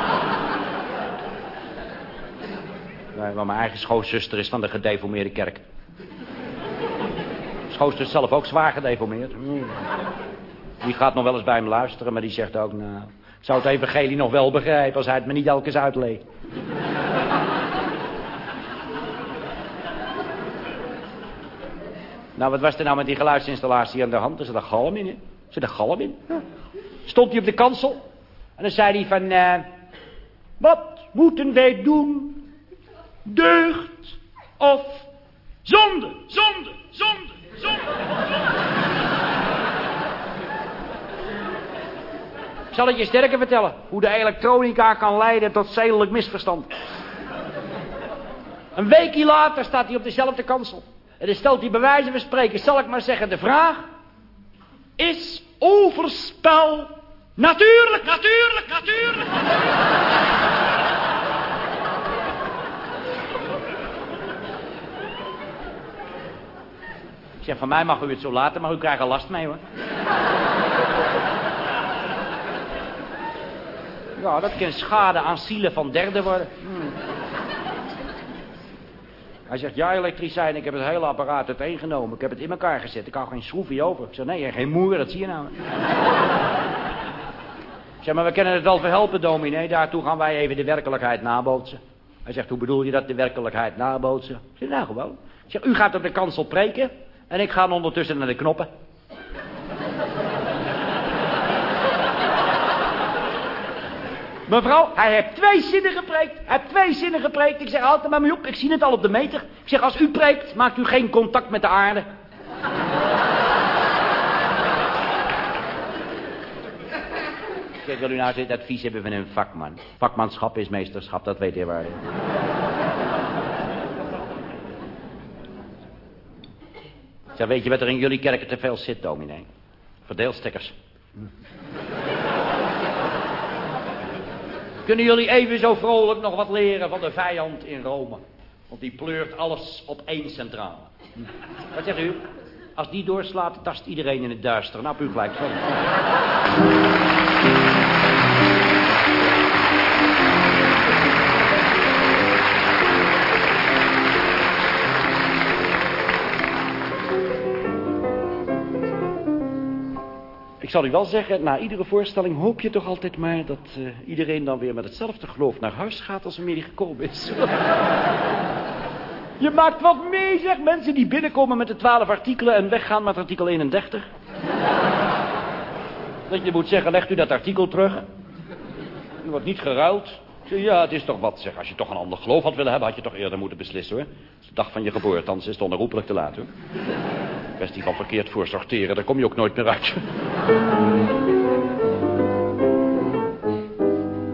Nee, maar mijn eigen schoonzuster is van de gedeformeerde kerk. Schoonzuster zelf ook zwaar gedeformeerd. Die gaat nog wel eens bij hem luisteren, maar die zegt ook... Nou, ik zou het evangelie nog wel begrijpen als hij het me niet elke keer uitleed. Nou, wat was er nou met die geluidsinstallatie aan de hand? Er zit een galm in, hè? Er zit een galm in. Stond hij op de kansel. En dan zei hij van... Uh, wat moeten wij doen? Deugd of zonde, zonde, zonde, zonde, zonde. zal het je sterker vertellen. Hoe de elektronica kan leiden tot zedelijk misverstand. Een weekje later staat hij op dezelfde kansel. En dan stelt hij bij wijze spreken, zal ik maar zeggen, de vraag... Is overspel natuurlijk, natuurlijk, natuurlijk... Ik zeg, van mij mag u het zo laten, maar u krijgt er last mee hoor. Ja, dat kan schade aan zielen van derden worden. Hmm. Hij zegt, ja elektricijn, ik heb het hele apparaat uiteengenomen. Ik heb het in elkaar gezet, ik hou geen schroefje over. Ik zeg, nee, geen moer, dat zie je nou. ik zeg, maar we kunnen het wel verhelpen, dominee. Daartoe gaan wij even de werkelijkheid nabootsen. Hij zegt, hoe bedoel je dat, de werkelijkheid nabootsen? Ik zeg, nou gewoon. Ik zeg, u gaat op de kansel preken en ik ga ondertussen naar de knoppen. Mevrouw, hij heeft twee zinnen gepreekt. Hij heeft twee zinnen gepreekt. Ik zeg altijd maar op. Ik zie het al op de meter. Ik zeg, als u preekt, maakt u geen contact met de aarde. Ik wil u nou dit advies hebben van een vakman. Vakmanschap is meesterschap, dat weet u waar. Zeg, weet je wat er in jullie kerken te veel zit, dominee? Verdeelstekkers. Kunnen jullie even zo vrolijk nog wat leren van de vijand in Rome? Want die pleurt alles op één centrale. Wat zegt u? Als die doorslaat, tast iedereen in het duister. Nou, u gelijk. Sorry. Ik zal u wel zeggen, na iedere voorstelling hoop je toch altijd maar... dat uh, iedereen dan weer met hetzelfde geloof naar huis gaat als wanneer hij gekomen is. je maakt wat mee, zeg. Mensen die binnenkomen met de twaalf artikelen en weggaan met artikel 31. dat je moet zeggen, legt u dat artikel terug. Er wordt niet geruild. Ja, het is toch wat, zeg. Als je toch een ander geloof had willen hebben, had je toch eerder moeten beslissen, hoor. Het is de dag van je geboorte, anders is het onherroepelijk te laat, hoor. Kwestie van verkeerd voor sorteren, daar kom je ook nooit meer uit.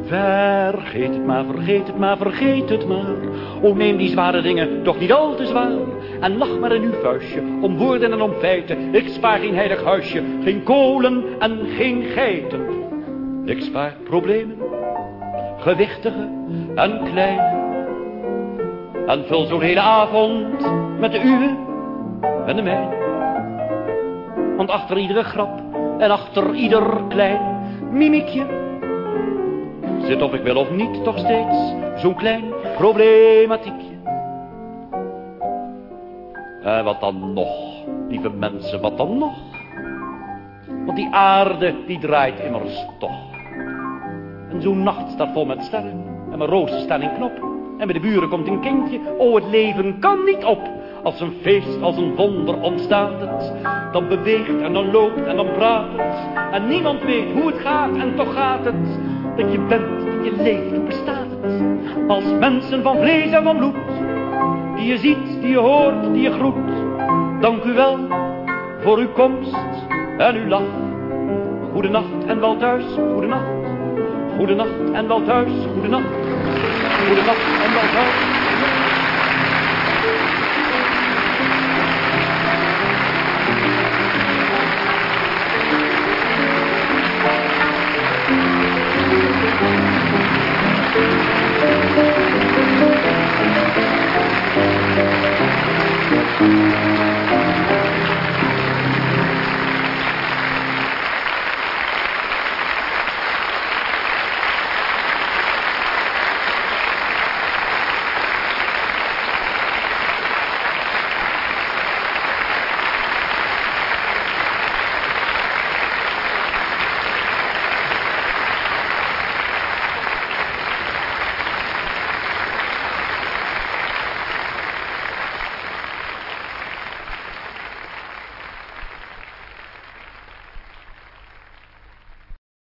Vergeet het maar, vergeet het maar, vergeet het maar. O, neem die zware dingen toch niet al te zwaar. En lach maar in uw vuistje, om woorden en om feiten. Ik spaar geen heilig huisje, geen kolen en geen geiten. Ik spaar problemen, gewichtige en kleine. En vul zo'n hele avond met de uwe en de mijne. Want achter iedere grap en achter ieder klein mimiekje zit of ik wil of niet toch steeds zo'n klein problematiekje. En wat dan nog, lieve mensen, wat dan nog? Want die aarde die draait immers toch. En zo'n nacht staat vol met sterren en mijn rozen staan in knop. En bij de buren komt een kindje, oh het leven kan niet op. Als een feest, als een wonder ontstaat het. Dan beweegt en dan loopt en dan praat het. En niemand weet hoe het gaat en toch gaat het. Dat je bent, dat je leeft, hoe bestaat het? Als mensen van vlees en van bloed. Die je ziet, die je hoort, die je groet. Dank u wel voor uw komst en uw lach. Goedenacht en wel thuis, goedenacht. Goedenacht en wel thuis, goedenacht. Goedenacht en wel thuis. Thank you.